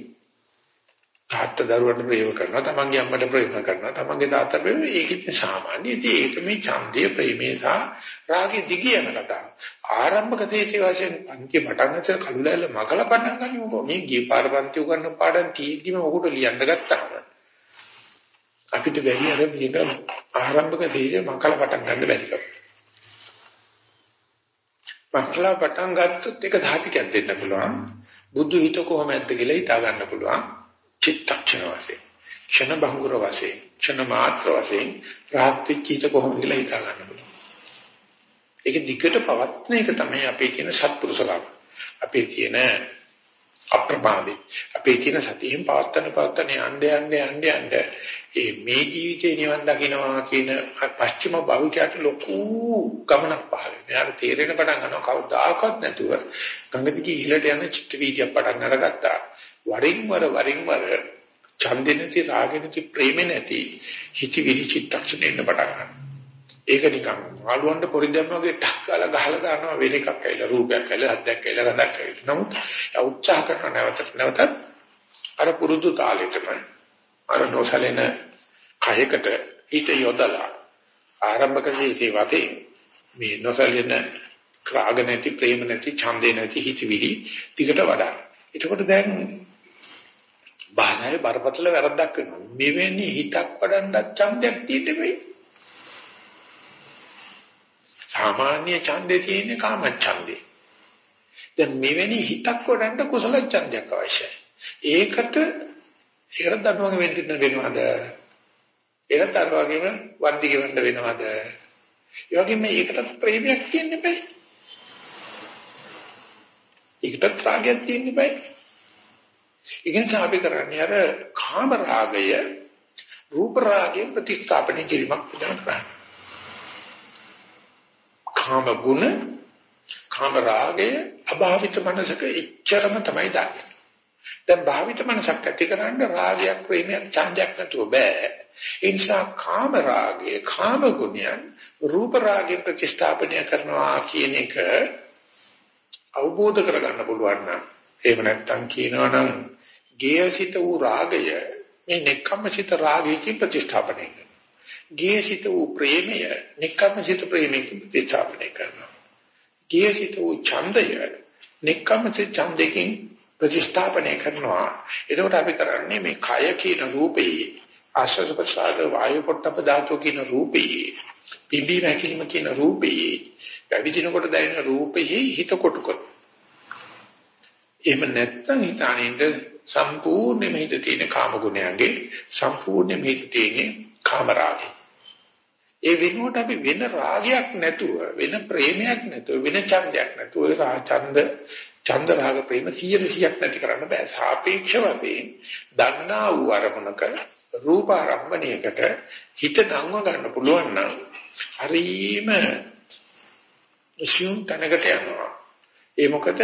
තාත්තා දරුවට ප්‍රේම කරනවා, තමන්ගේ අම්මට ප්‍රේම කරනවා, තමන්ගේ තාත්තට ප්‍රේම ඒකෙත් සාමාන්‍ය. ඉතින් ඒක මේ ඡන්දය ප්‍රේමේ සහ රාගේ දිගියම කතාව. ආරම්භක තේජේ වශයෙන් පන්ති පටන් ගන්න කළුලැල මකල පටන් ගන්න ඕක. මේ ගිය පාර පන්ති උගන්න පාඩම් තීද්දිම ඔකට ලියන්න ගත්තාම අපිට බැරි අර මේක ආරම්භක තේජේ මකල පටන් ගන්න බැරි කම. මකල පටන් ගත්තොත් ඒක ධාතිකයක් දෙන්න පුළුවන්. බුදු හිත කොහොමද කියලා හිතා ගන්න පුළුවන්. චිත්තක්ෂණ වශයෙන් ක්ෂණ බහුර වශයෙන් ක්ෂණ මාත්‍ර වශයෙන් රාත්‍රී චිත කොහොමද කියලා හිතා ගන්න පුළුවන්. ඒක දිගට පවත්න එක තමයි අපේ කියන සත්පුරුෂකම. අපේ කියන අප්‍රමාදී. අපේ කියන සතියෙන් පවත්තන පවත්තන යන්න යන්න යන්න යන්න ඒ මේ ජීවිතේ නිවන් දකින්නවා කියන පස්චිම භෞතිකයට ලොකු ගමනක් පහළ වෙනවා. යාර තේරෙන පටන් ගන්නවා කවදාකවත් නැතුව ගංගදිගේ ඉහළට යන චිත්ත වීදියක් පටන් අරගත්තා. වරින් වර වරින් වර ඡන්දෙ නැති රාගෙ නැති ප්‍රේමෙ නැති හිතවිලි චිත්තක්ෂණය එන්න පටන් ගන්නවා. ඒක නිකන් ආලුවන්ට පොරි දැම්ම වගේ ටක් ගාලා ගහලා දානවා වෙන එකක් ඇවිල්ලා රූපයක් ඇවිල්ලා හද්දක් ඇවිල්ලා ගඳක් ඇවිල්ලා. නමුත් උත්සාහ කරන නැවතත් නැවතත් අර පුරුදු තාලෙටම අර නොසලෙන කයකට හිත යොදලා ආරම්භක ජීවිතේ වතේ මේ නොසලෙන රාග නැති ප්‍රේම නැති ඡන්දේ නැති හිතවිලි ටිකට වඩා. එතකොට දැන් බාහනාවේ බරපතල වැරද්දක් වෙනවා. මෙවැනි හිතක් වඩන්නත් ඡන්දයක් තියෙන්න වෙයි. සාමාන්‍ය ඡන්දේ තියෙන්නේ කාම ඡන්දේ. දැන් මෙවැනි හිතක් වඩන්න කුසල ඡන්දයක් අවශ්‍යයි. ඒකට ඒකට දඩුවම වෙන්න වෙනවද? ඒකට අර වගේම වන්දි ගෙවන්න වෙනවද? ඒ වගේම ඒකට ප්‍රේමයක් තියෙන්න බෑ. ඒකට රාගයක් තියෙන්න බෑ. ඉගෙන අපි කරන්නේ අර කාම රාගය රූප රාගයෙන් ප්‍රතිස්ථාපනය කිරීමක් පුදන කරන්නේ. කාම ගුණ කාම රාගය අභාවිත මනසක ඉච්ඡරම තමයි දාන්නේ. දැන් භාවිත මනසක් ඇති කරන්න රාගයක් ප්‍රේමයක් ඡන්දයක් නැතුව බෑ. ඒ නිසා කාම රාගය කාම ගුණයන් රූප රාගයෙන් ප්‍රතිස්ථාපනය කරනවා කියන එක අවබෝධ කරගන්න පුළුවන් නම් එහෙම නැත්නම් කියනවා නම් ගේයසිත වූ රාගය මේ නෙක්ඛම්මසිත රාගයෙන් ප්‍රතිස්ථාපනය කරනවා. ගේයසිත වූ ප්‍රේමය නෙක්ඛම්මසිත ප්‍රේමයෙන් ප්‍රතිස්ථාපනය කරනවා. ගේයසිත වූ ඡන්දය නෙක්ඛම්මසිත ඡන්දයෙන් ප්‍රතිස්ථාපනය කරනවා. එතකොට අපි කරන්නේ මේ කය කියන රූපේ ආශ්වාස ප්‍රශ්වාස වායු පොට්ටප ධාතු කියන රූපේ පිම්බි වැකිලිම කියන රූපේ පැවිදිනකොට දැනෙන රූපෙහි හිත කොටුකොත්. එහෙම නැත්නම් හිතානින්ද සම්පූර්ණයෙන්ම හිත තියෙන කාම ගුණයන්ගේ සම්පූර්ණයෙන්ම හිත තියෙන කාම රාගය. ඒ වෙනුවට අපි වෙන රාගයක් නැතුව වෙන ප්‍රේමයක් නැතුව වෙන ඡන්දයක් නැතුව ඒ රාග ඡන්ද ඡන්ද රාග ප්‍රේම 100%ක් නැති කරන්න බෑ සාපේක්ෂ වශයෙන් දන්නා වූ අරමුණක රූප ආරම්භණයකට හිත නංව ගන්න පුළුවන් නම් හරීම සියුම් තැනකට යනවා ඒ මොකද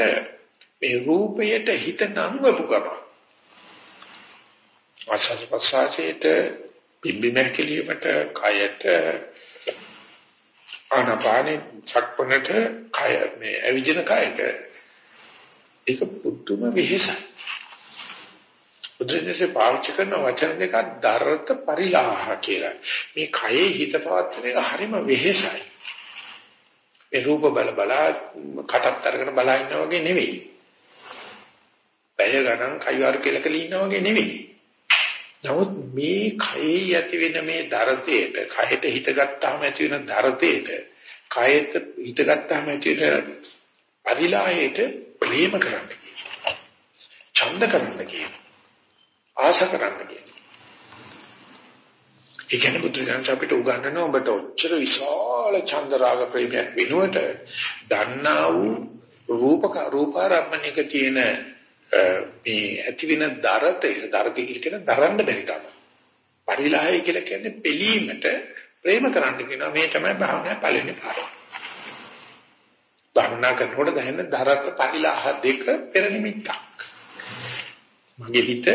මේ රූපයට හිත නංවපු ගම ආශාස ප්‍රසආසයට පිම්බි මැකිලියට කයට ආනපානේ සක්පනට කය මේ අවිජින කයට. ඒක පුදුම වෙහසයි. බුදුරජාණන්සේ පාවිච්චි කරන වචන දෙකක් දරත පරිලාහ කියලා. මේ කයේ හිත පවත්වන එක හරිම වෙහසයි. ඒ රූප බල බල කටත් අරගෙන බලා ඉන්නා වගේ නෙවෙයි. පැය ගණන් කයිවාර කෙලකලී ඉන්නා වගේ නෙවෙයි. නමුත් මේ කයේ ඇති වෙන මේ දරතේට කයට හිතගත්තාම ඇති වෙන දරතේට කයට හිතගත්තාම ඇති වෙන පරිලාහයට ප්‍රේම කරන්න කියනවා. ඡන්ද කරන්න කියනවා. ආශ කරන්න කියන්නේ. ඒ කියන්නේ බුදුරජාණන් අපිට උගන්වන ඔබට ඔච්චර විශාල චන්දරාග ප්‍රේමයක් වෙනුවට දන්නා වූ රූපක රූපාරම්මණයක තියෙන මේ ඇති වෙන දරතේ දරති කියන දරන්න බැරි කම. පරිලාහය කියලා කියන්නේ පිළීමට ප්‍රේම කරන්න කියනවා මේ තමයි භාවනාවේ පළවෙනි පාඩම. භාවනා කරනකොට දැනෙන දරත පරිලාහ දෙක පෙර නිමිත්තක්. මගේ හිත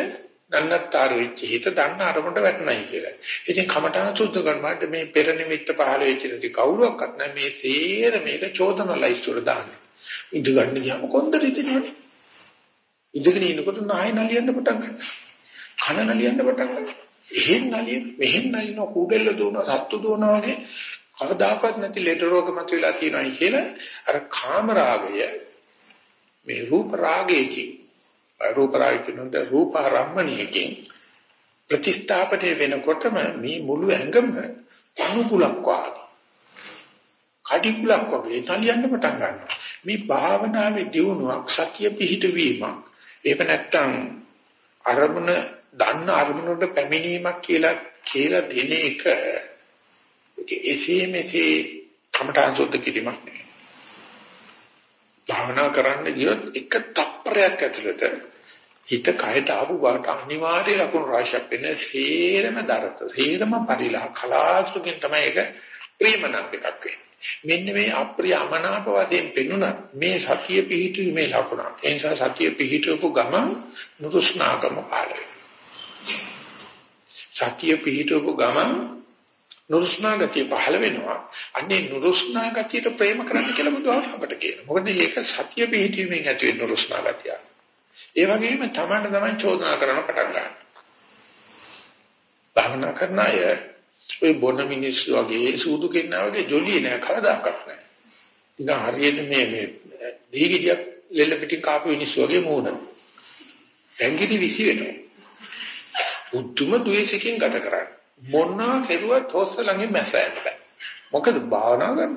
දන්නත්තර වෙච්ච හිත දන්න අරමුණට වැටුණයි කියලා. ඉතින් කමඨාන සුද්ධ කරනකොට මේ පෙර නිමිත්ත පහළ වෙච්ච නැති කවුරුවක්වත් නැහැ මේ තේර මේක චෝදනලයිස් වල දාන්නේ. ඉඳ ගන්න ගියාම කොන්දර ඉතිනවනේ. ඉඳගෙන ඉනකොට නාය නලියන්න පටන් ගන්නවා. කන නලියන්න පටන් ගන්නවා. එහෙන් නලියන මෙහෙන් නලියන කුඩෙල්ල දුවන රත්තු දුවන වගේ කවදාකවත් නැති ලෙඩ රෝග මතුවලා තියෙනවායි කියලා අර කාම රාගය මේ රූප රාගයකින් රූප රාගිකුනොත් රූප රම්මණියකින් ප්‍රතිස්ථාපනය වෙනකොටම මේ මුළු ඇඟම අනුකුලක් වාගේ කඩිකුලක් වගේ තලියන්න පටන් ගන්නවා මේ භාවනාවේ දියුණුවක් සතිය පිහිටවීමක් එහෙම නැත්නම් අරමුණ දන්න අරමුණට පැමිණීමක් කියලා කියලා දෙන එක එසේ මෙසේ කමඨාන් සුද්ධ කිරීමක් නෙවෙයි. භාවනා කරන්න ගියොත් එක තප්පරයක් ඇතුළත හිත කයට ආපු වාට අනිවාර්ය ලකුණු රාශියක් වෙන සේරම දරත සේරම පරිලා කලාතුරකින් තමයි ඒක ප්‍රේමනාප එකක් වෙන්නේ. මෙන්න මේ අප්‍රිය අමනාප වශයෙන් පෙන්ුණා මේ සතිය පිහිටීමේ ලකුණ ඒ නිසා සතිය පිහිටවපු ගමන් නුරුස්නාකම පාලයි සතිය පිහිටවපු ගමන් නුරුස්නා ගතිය පහළ වෙනවා. අන්නේ නුරුස්නා ගතියට ප්‍රේම කරන්න කියලා බුදුහාම අපට කියනවා. මොකද ඒක සතිය පිහිටීමෙන් ඇති වෙන නුරුස්නා ගතිය. ඒ වගේම තමන්ට තමයි චෝදනා කරන පටන් ගන්න. භාවනා කරන අය ඔය බොන මිනිස්සු වගේ සූදු කෙනා වගේ ජොලිය නෑ කවදාකවත් නෑ. ඉතින් හරියට මේ මේ දීගිඩියක් ලෙල්ල පිටින් කාපු මිනිස්සු වගේ මූණ. ඇඟිලි විසි වෙනවා. උතුම ද්වේෂකින් ගත කරන්නේ. මොනවා කෙරුවත් හොස්ස ළඟින් මැසෙන්න බෑ. මොකද භාවනා කරන.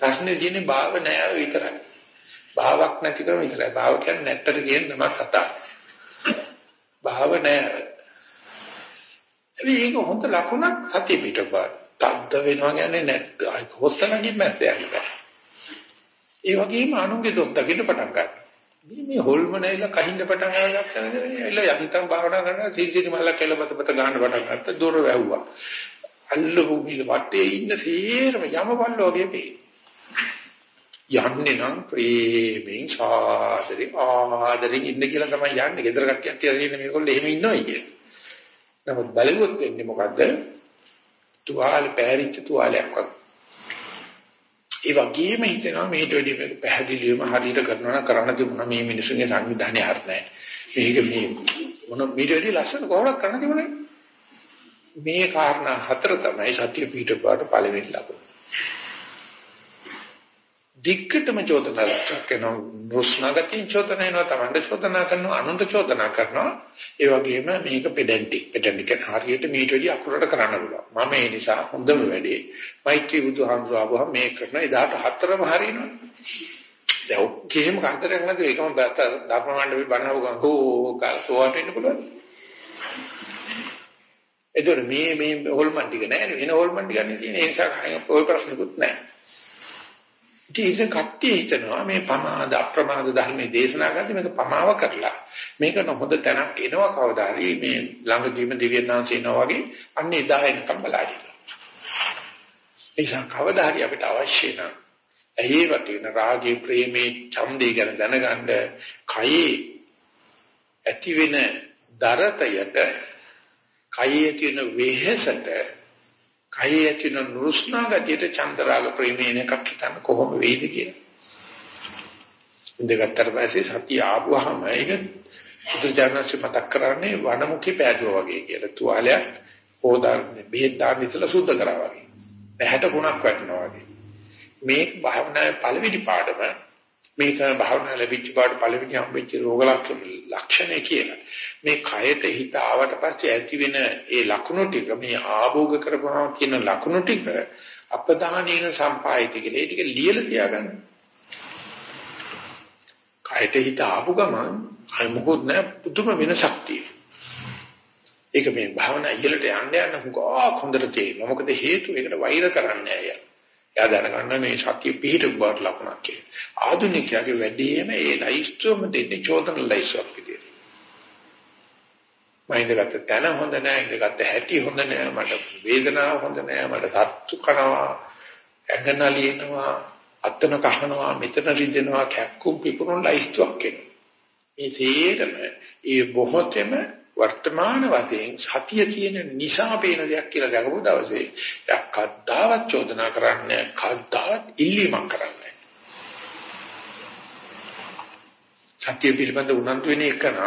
ප්‍රශ්නේ තියෙන්නේ භාව නෑ විතරයි. භාවක් නැතිකම විතරයි. භාව කියන්නේ නැත්තට කියන නම සතා. භාව නෑ. ඒක හොඳ ලකුණක් සතිය පිටපත්. තද්ද වෙනවා කියන්නේ නැත්. හොස්ස ළඟින් මැසෙන්න බෑ. ඒ වගේම අනුන්ගේ දොස් දකින්න පටන් ගන්නවා. මේ මේ හොල්ම නැවිලා කහින්න පටන් අරගත්තා නේද? එළ යන්තම් භාවනා කරනවා සීසීටි මල්ල කෙලපත පත ගන්න පටන් ගත්තා. දොර වැහුවා. අල්ලපු මිල වටේ ඉන්න සීරම යමපල්ල වගේ පේ. යන්නේ නම් ප්‍රේමෙන් සාදරේ ආදරෙන් ඉන්න කියලා තමයි යන්නේ. ගෙදර කට්ටියක් තියලා ඉන්නේ මේගොල්ලෝ එහෙම ඉන්නවයි කියලා. නමුත් බලුවොත් වෙන්නේ මොකද්ද? තුවාල පැරිච්ච තුවාලයක් වගේ. ඒ වගේම හිතෙනවා මේට වැඩි මේක පැහැදිලිවම හරියට කරනවා නම් කරන්න තිබුණා මේ මිනිස්සුන්ගේ සංවිධානය හරිය නැහැ. මේක මේ මොන මේට වැඩි ලස්සන කොහොමද කරන්න තිබුණේ? මේ කාරණා හතර තමයි සත්‍ය පිටපාට පළවෙනි ලකුණ. දික්කටම චෝදනා කරනවා නුස්නාගතින් චෝදනා කරනවා තමන්ට චෝදනා කරනවා අනුන්ට චෝදනා කරනවා. ඒ වගේම මේක පෙඩැන්ටික් පෙඩැන්ටික් හරියට මීට වැඩි අකුරට කරන්න පුළුවන්. මම ඒ නිසා හොඳම වැඩේ මෛත්‍රී බුදුහාමුදුරුවෝ මේ කරන එදාට හතරම හරියනවා දැන් ඔක්කොම කාන්තරයක් නැද්ද ඒකම ධර්ම මණ්ඩපේ බණව ගෝ කාසෝවට ඉන්න පුළුවන්. එතකොට මේ මේ හොල්මන් ටික නෑ වෙන හොල්මන් ටිකක් නේ තියෙන ඒ නිසා ඔය ප්‍රශ්නකුත් නෑ. ඉතින් කට්ටිය හිතනවා මේ පමාද අප්‍රමාද ධර්මයේ දේශනා කරද්දී මේක පමාව කරලා මේක නොහොද තැනක් එනවා කවදාරි මේ ළඟදීම දිව්‍යඥාන්සේ එනවා වගේ අන්න එදා එනකම් බලයි. ඒසම් කවදාරි අපිට අවශ්‍ය නම් ඇහි වටින රාගී ප්‍රේමේ ඡන්දේ ගැන දැනගන්න කයේ ඇති වෙන දරතයට කයේ තියෙන වෙහෙසට කයේ ඇතින නුරුස්නා ගතියට චන්දරාග ප්‍රේමයෙන් එකක් හිතන්න කොහොම වෙයිද කියලා. ඉඳගත්තර පස්සේ සතිය ආවම ඒක බුදුජානක මතක් කරන්නේ වනමුඛේ පෑදුවා වගේ කියලා. තුවාලයක් හොදාන්නේ බෙහෙත් දාන්න ඉතලා සුද්ධ කරා වගේ. පැහැට ගුණක් වටනවා වගේ. මේ භාවනාවේ පළවෙනි පාඩම මේක භාවනා ලැබිච්ච පාඩ පළවෙනි හම්බෙච්ච රෝග ලක්ෂණය කියලා. මේ කයට හිත ආවට පස්සේ ඇති වෙන ඒ ලකුණු ටික මේ ආභෝග කරපුවාම තියෙන ලකුණු ටික අපදානීන සම්පායිත කියලා. ඒ ටික ලියලා තියාගන්න. කයට හිත ආපු ගමන් අය මොකොත් නෑ පුදුම වෙනසක් තියෙනවා. ඒක මේ භාවනා ඉහළට යන්න යන හුඟක් හොඳට තේරෙනවා. මොකද හේතුව ඒකට වෛර කරන්නේ අය. එයා දැනගන්න මේ සතිය පිහිට බවට ලකුණක් කියලා. ආධුනිකයාගේ වැඩේම ඒ ලයිස්ට්‍රෝම දෙන්නේ චෝදන ලයිස්ට්‍රෝක් විදියට. මම ඉඳගත්ත තැන හොඳ නෑ ඉඳගත්ත හැටි හොඳ නෑ මට වේදනාව හොඳ නෑ මට සත්තු කරනවා ඇඟනලියනවා අත්තන කහනවා මෙතන රිදෙනවා කැක්කුම් පිපුරුන ලයිස්ට්‍රෝක් එනවා. මේ තේරම ඒ බොහෝතෙම වර්තමාන වශයෙන් සතිය කියන නිසා පේන දෙයක් කියලා දැකපු දවසේ එයා කද්දාවත් චෝදනා කරන්නේ කද්දාවත් ඉල්ලීමක් කරන්නේ සත්‍ය පිළිබඳ උනන්දු වෙන එකන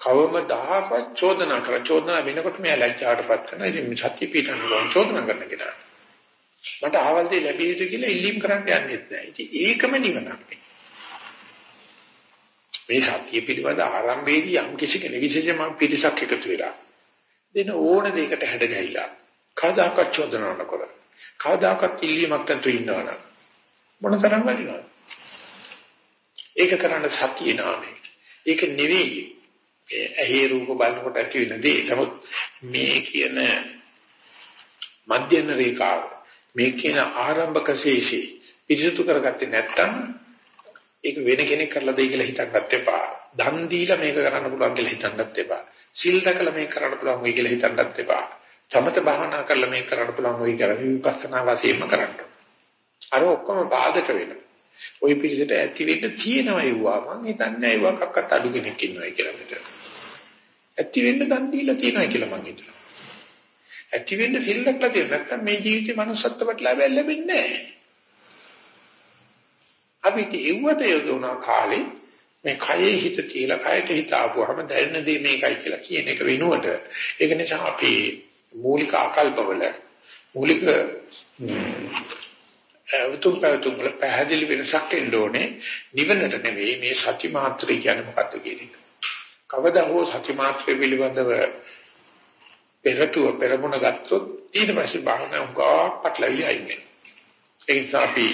කවමදාකවත් චෝදනා කර චෝදනා වෙනකොට මෙයා ලැජ්ජාටපත් කරනවා. ඉතින් මේ සත්‍ය පිටන්න ඕන චෝදනා කරන කෙනා? මට ආවල් දෙය ලැබිය යුතු කියලා ඉල්ලීම් කරන්න යන්නේ නැහැ. ඉතින් ඒකම නිවනක් මේ සතිය පිළිබඳ ආරම්භයේදී යම් කිසි කෙනෙක් විශේෂයෙන්ම පිරිසක් එකතු වෙලා දෙන ඕන දෙයකට හැඩ ගැහිලා කවදාකවත් චෝදනා නොකර කවදාකවත් ඉල්ලීමක් නැතු ඉන්නවනම් මොනතරම් වටිනවද? ඒක කරන්න සතිය නාමය. ඒක නෙවෙයි. ඒ ඇහි රූප බලනකොට ඇති වෙන දේ. නමුත් මේ කියන මධ්‍යන රේඛාව මේ කියන ආරම්භක ශේෂي පිරිසුදු කරගත්තේ නැත්නම් ඒක වෙන කෙනෙක් කරලා දෙයි කියලා හිතන්නත් එපා. දන් දීලා මේක කරන්න පුළුවන් කියලා හිතන්නත් එපා. සිල් රැකලා මේක කරන්න පුළුවන් වෙයි කියලා හිතන්නත් එපා. සමත භාවනා කරලා මේක කරන්න පුළුවන් වෙයි කියලා විපස්සනා වශයෙන්ම කරන්න. අර ඔක්කොම බාධක වෙනවා. ওই පිළිසෙට ඇති වෙන්න තියෙනවා ඒවා. මං හිතන්නේ ඒවා කක්කත් අඩු කෙනෙක් ඉන්නවා කියලා මෙතන. ඇති වෙන්න දන් දීලා තියෙනවා කියලා මං හිතනවා. ඇති වෙන්න සිල් රැකලා තියෙනවා. නැත්නම් මේ ජීවිතේ manussත්ව ප්‍රතිලාභය ලැබෙන්නේ නැහැ. අපි කිව්වට යොදවන කාලේ මේ කයේ හිත තියලා කයට හිත ආපුවාම දැනෙන දේ මේකයි කියලා කියන එක වෙනුවට ඒක නිසා අපි මූලික ආකල්පවල මූලික උතුම් පැතුම් වල පැහැදිලි වෙනසක් එන්න ඕනේ නිවනට නෙවෙයි මේ සති මාත්‍රය කියන්නේ මොකක්ද කියන එක. කවදා හෝ සති මාත්‍රය පිළිබඳව පෙරටුව පෙරමුණ ගත්තොත් ඊට පස්සේ භාවනාව ගා පටලවිලා ඉන්නේ. ඒ නිසා අපි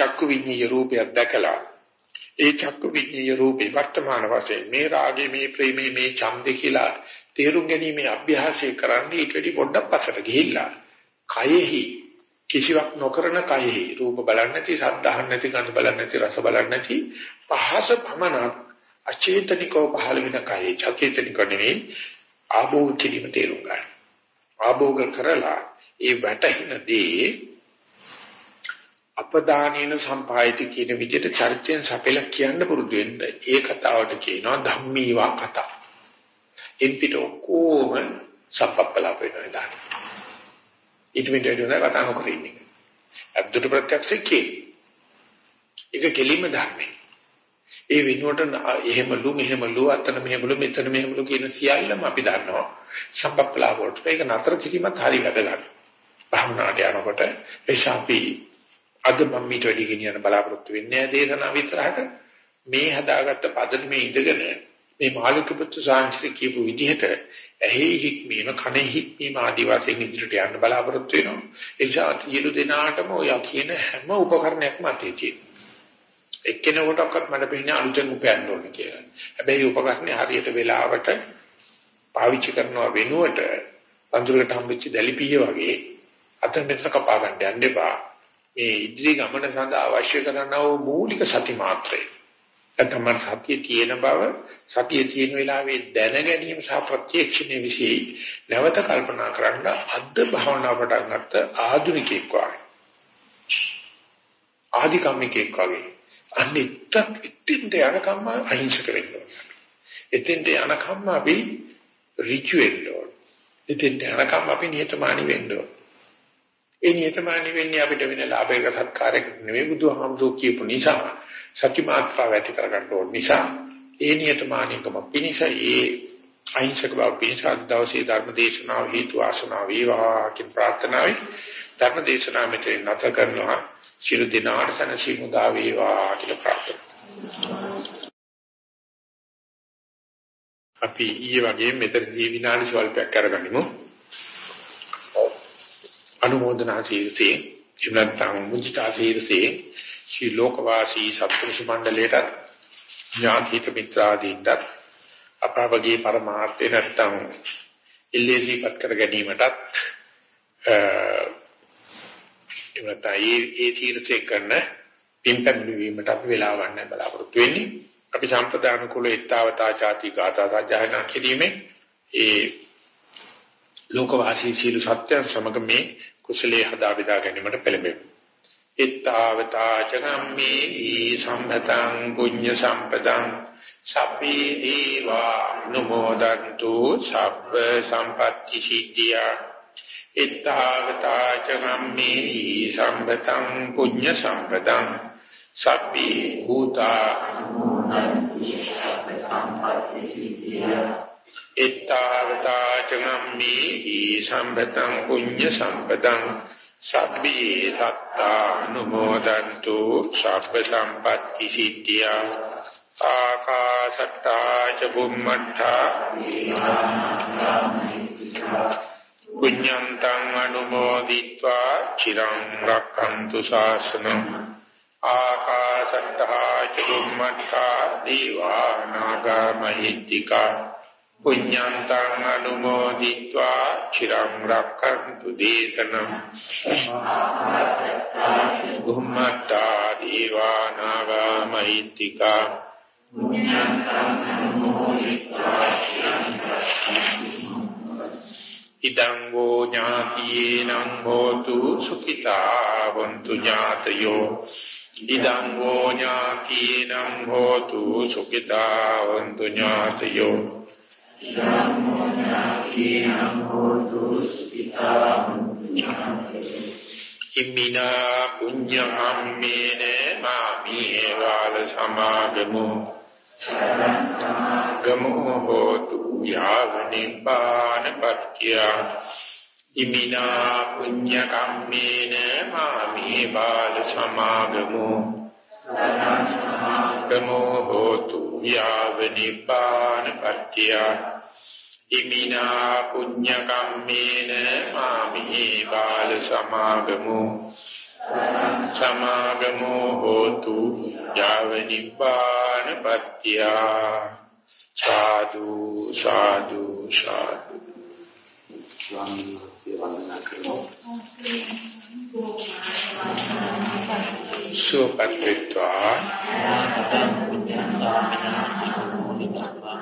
චක්කු විඤ්ඤාය රූපයක් දැකලා ඒ චක්කු විඤ්ඤාය රූපේ වර්තමාන වශයෙන් මේ රාගේ මේ ප්‍රේමේ මේ ඡන්දේ කියලා තේරුම් ගැනීමේ අභ්‍යාසය කරන්නේ ඊට වඩා පොඩ්ඩක් පස්සට ගිහිල්ලා කයෙහි කිසිවක් නොකරන කයෙහි රූප බලන්නේ නැති ශබ්ද අහන්නේ නැති ගඳ බලන්නේ නැති රස බලන්නේ නැති පහස භමනක් අචේතනිකව පහළ වෙන කයෙහි චේතනික නෙවෙයි ආභෝග කිරීම තේරුම් ගන්න. ආභෝග කරලා ඒ වැටහින දේ අපදානේන සම්පායති කියන විදිහට චරිතයෙන් සපෙල කියන්න පුරුදු වෙන්න ඒ කතාවට කියනවා ධම්මීවා කතා. එන්පිට ඔක්කොම සප්පප්පලා වෙනවා දාන්න. ඊට මෙතන කතා නොකර ඉන්නේ. අද්දුට ප්‍රත්‍යක්ෂ කේ. ඒක කෙලින්ම ධර්මයි. ඒ වෙනුවට එහෙමලු මෙහෙමලු අතන මෙහෙමලු මෙතන මෙහෙමලු කියන සියල්ලම අපි දන්නවා. සප්පප්පලා වලට ඒක නතර කිරීමත් හරි වැදගත්. භාවනාවට යනකොට ඒ ශාපී අද මම මීට වැඩි ගෙනියන්න බලාපොරොත්තු වෙන්නේ නැහැ දේශනා විතරහට මේ හදාගත්ත පදනමේ ඉඳගෙන මේ මාළික පුත්තු සාංශික කියපු විදිහට ඇහි හික්මීම කනේ හික්මීම ආදි වශයෙන් ඉදිරියට යන්න බලාපොරොත්තු වෙනවා. ඒ නිසා සියලු දෙනාටම ඔය කියන හැම උපකරණයක්ම අතේ තියෙනවා. එක්කෙනෙකුටවත් මට පේන්නේ අලුතෙන් උපයන්න ඕනේ කියලා. හැබැයි උපකරණේ හරියට වෙලාවට පාවිච්චි කරනවා වෙනුවට පඳුරකට හම්බෙච්ච දැලිපිය වගේ අතන මෙතන කපා ගන්න යන්න එපා. මේ ඉදිරි ගමන සඳහා අවශ්‍ය කරනා වූ මූලික සති මාත්‍රය. නැත්නම් සතිය තියෙන බව සතිය තියෙන වෙලාවේ දැන ගැනීම සහ ප්‍රත්‍යක්ෂණය વિશે නැවත කල්පනා කරන්න අද්ද භාවනා පටන් ගත්ත ආධුනිකෙක් වගේ. ආධිකම්මිකෙක් වගේ. අනිත්තක් ඉතින්ද යනකම්ම අහිංසක වෙන්න ඕනේ. එතෙන්ට යනකම්ම අපි ඍජු වෙන්න ඕනේ. එතෙන්ට යනකම් අපි නිහතමානී වෙන්න ඕනේ. ඒ නියතමානී වෙන්නේ අපිට වෙන ලාභයක සත්කාරයකට නෙවෙයි බුදුහාමුදුරුවෝ කියපු නිසා. සත්‍ය මාත්‍රාව ඇති කරගන්න ඕන නිසා ඒ නියතමානීකම පිණිස ඒ අහිංසක බව පිණිස අද දවසේ ධර්ම දේශනාව හේතු ආසනාව වේවා කියන ප්‍රාර්ථනාවයි ධර්ම දේශනාව මෙතන නැත කරනවා. සියලු දිනාට සනසීමුදා වේවා කියලා ප්‍රාර්ථනා අපි ඊයේ වගේ මෙතනදී විනාඩි ස්වල්පයක් අරගනිමු අනුමೋದනා ශීර්ෂේ එන්නත්නම් මුචිතා ශීර්ෂේ ශ්‍රී ලෝකවාසී සත්පුරුෂ මණ්ඩලයට ඥාතික මිත්‍රාදීන්ට අපවගේ පරමාර්ථය නැත්තම් ඉල්ලේසීපත් කර ගැනීමටත් එවනත ඒ තීර්ථය කරන පින්පැන් වීමට අපි වෙලාවක් නැහැ බලාපොරොත්තු වෙන්නේ. අපි සම්ප්‍රදාන කුල ඊතාවතා ചാති ගාථා සජ්ජායනා කිරීමේ ඒ ලෝකවාසී සීල සත්‍යයන් සමග මේ කුසලයේ හදා බෙදා ගැනීමට පෙළඹෙමු. ඊතාවතා චගම්මේ සම්පතං පුඤ්ඤ සම්පතං සබ්බේ දීවා නුමෝදන්තු සබ්බ සම්පatti සිද්ධියා ඊතාවතා චගම්මේ සම්පතං පුඤ්ඤ සම්පතං සබ්බේ භූතා ඊතාවතා චගම්මේ සම්පතං පුඤ්ඤ සම්පතං සබ්බේ සත්තා නුමෝදන්තු සබ්බ සම්පatti සිද්ධියා ආකාශට්ටා ච බුම්මට්ටා පුඤ්ඤන්තං අනුමෝදිत्वा චිරං රක්ඛන්තු ශාසනං ආකාශට්ටා ච බුම්මට්ටා දීවානාගා මහිත්‍තිකා පුඤ්ඤන්තං අනුමෝදිत्वा චිරං රක්ඛන්තු දේශනම් බුම්මත්තා දීවානාගා මහිත්‍තිකා පුඤ්ඤන්තං අනුමෝදිत्वा ඉදං වූ ඥාතියේනං හෝතු සුඛිතා වന്തു ඥාතයෝ. ඉදං වූ ඥාතියේනං හෝතු සුඛිතා වന്തു ඥාතයෝ. ඉදං වූ ඥාතියේනං හෝතු සුඛිතා වന്തു ඥාතයෝ ඉමිනා පුඤ්ඤාම්මේන මාමේ වාල සමාගමෝ. ගමෝ හෝතු යාව නිපාන පත්‍ය. ඉමිනා පුඤ්ඤ කම්මේන මාමේ බාල සමාගමෝ. ගමෝ හෝතු යාව නිපාන පත්‍ය ඉමිනා පුඤ්ඤ කම්මේන මාමේ බාල සමාගමෝ සමාගමෝ හෝතු යාව නිබ්බාන පත්‍ය සාදු සාදු සාදු ස්වාමීන් වහන්සේ වන්දනා කරමු සුපත්ත්වා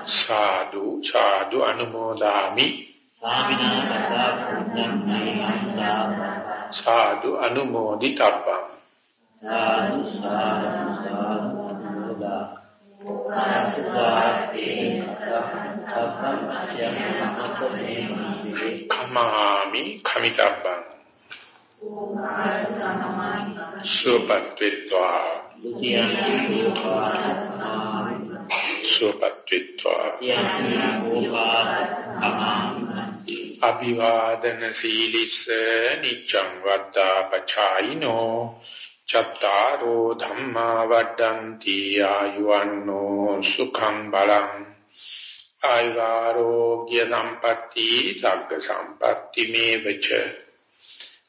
සාදු සාදු අනුමෝදාමි. සාදු අනුමෝදිතබ්බං. සාදු කමාමි කමිතබ්බං. සුපත්ත්වා සුපත්ත්වා අභිවාදන සීලිස්ස නිච්ඡං වද්දා පචායිනෝ චත්තාරෝ ධම්මා වඩ්ඩಂತಿ ආයුවන්නෝ සුඛං බලං ආයුරෝග්‍ය සම්පatti සග්ග සම්පatti මේවච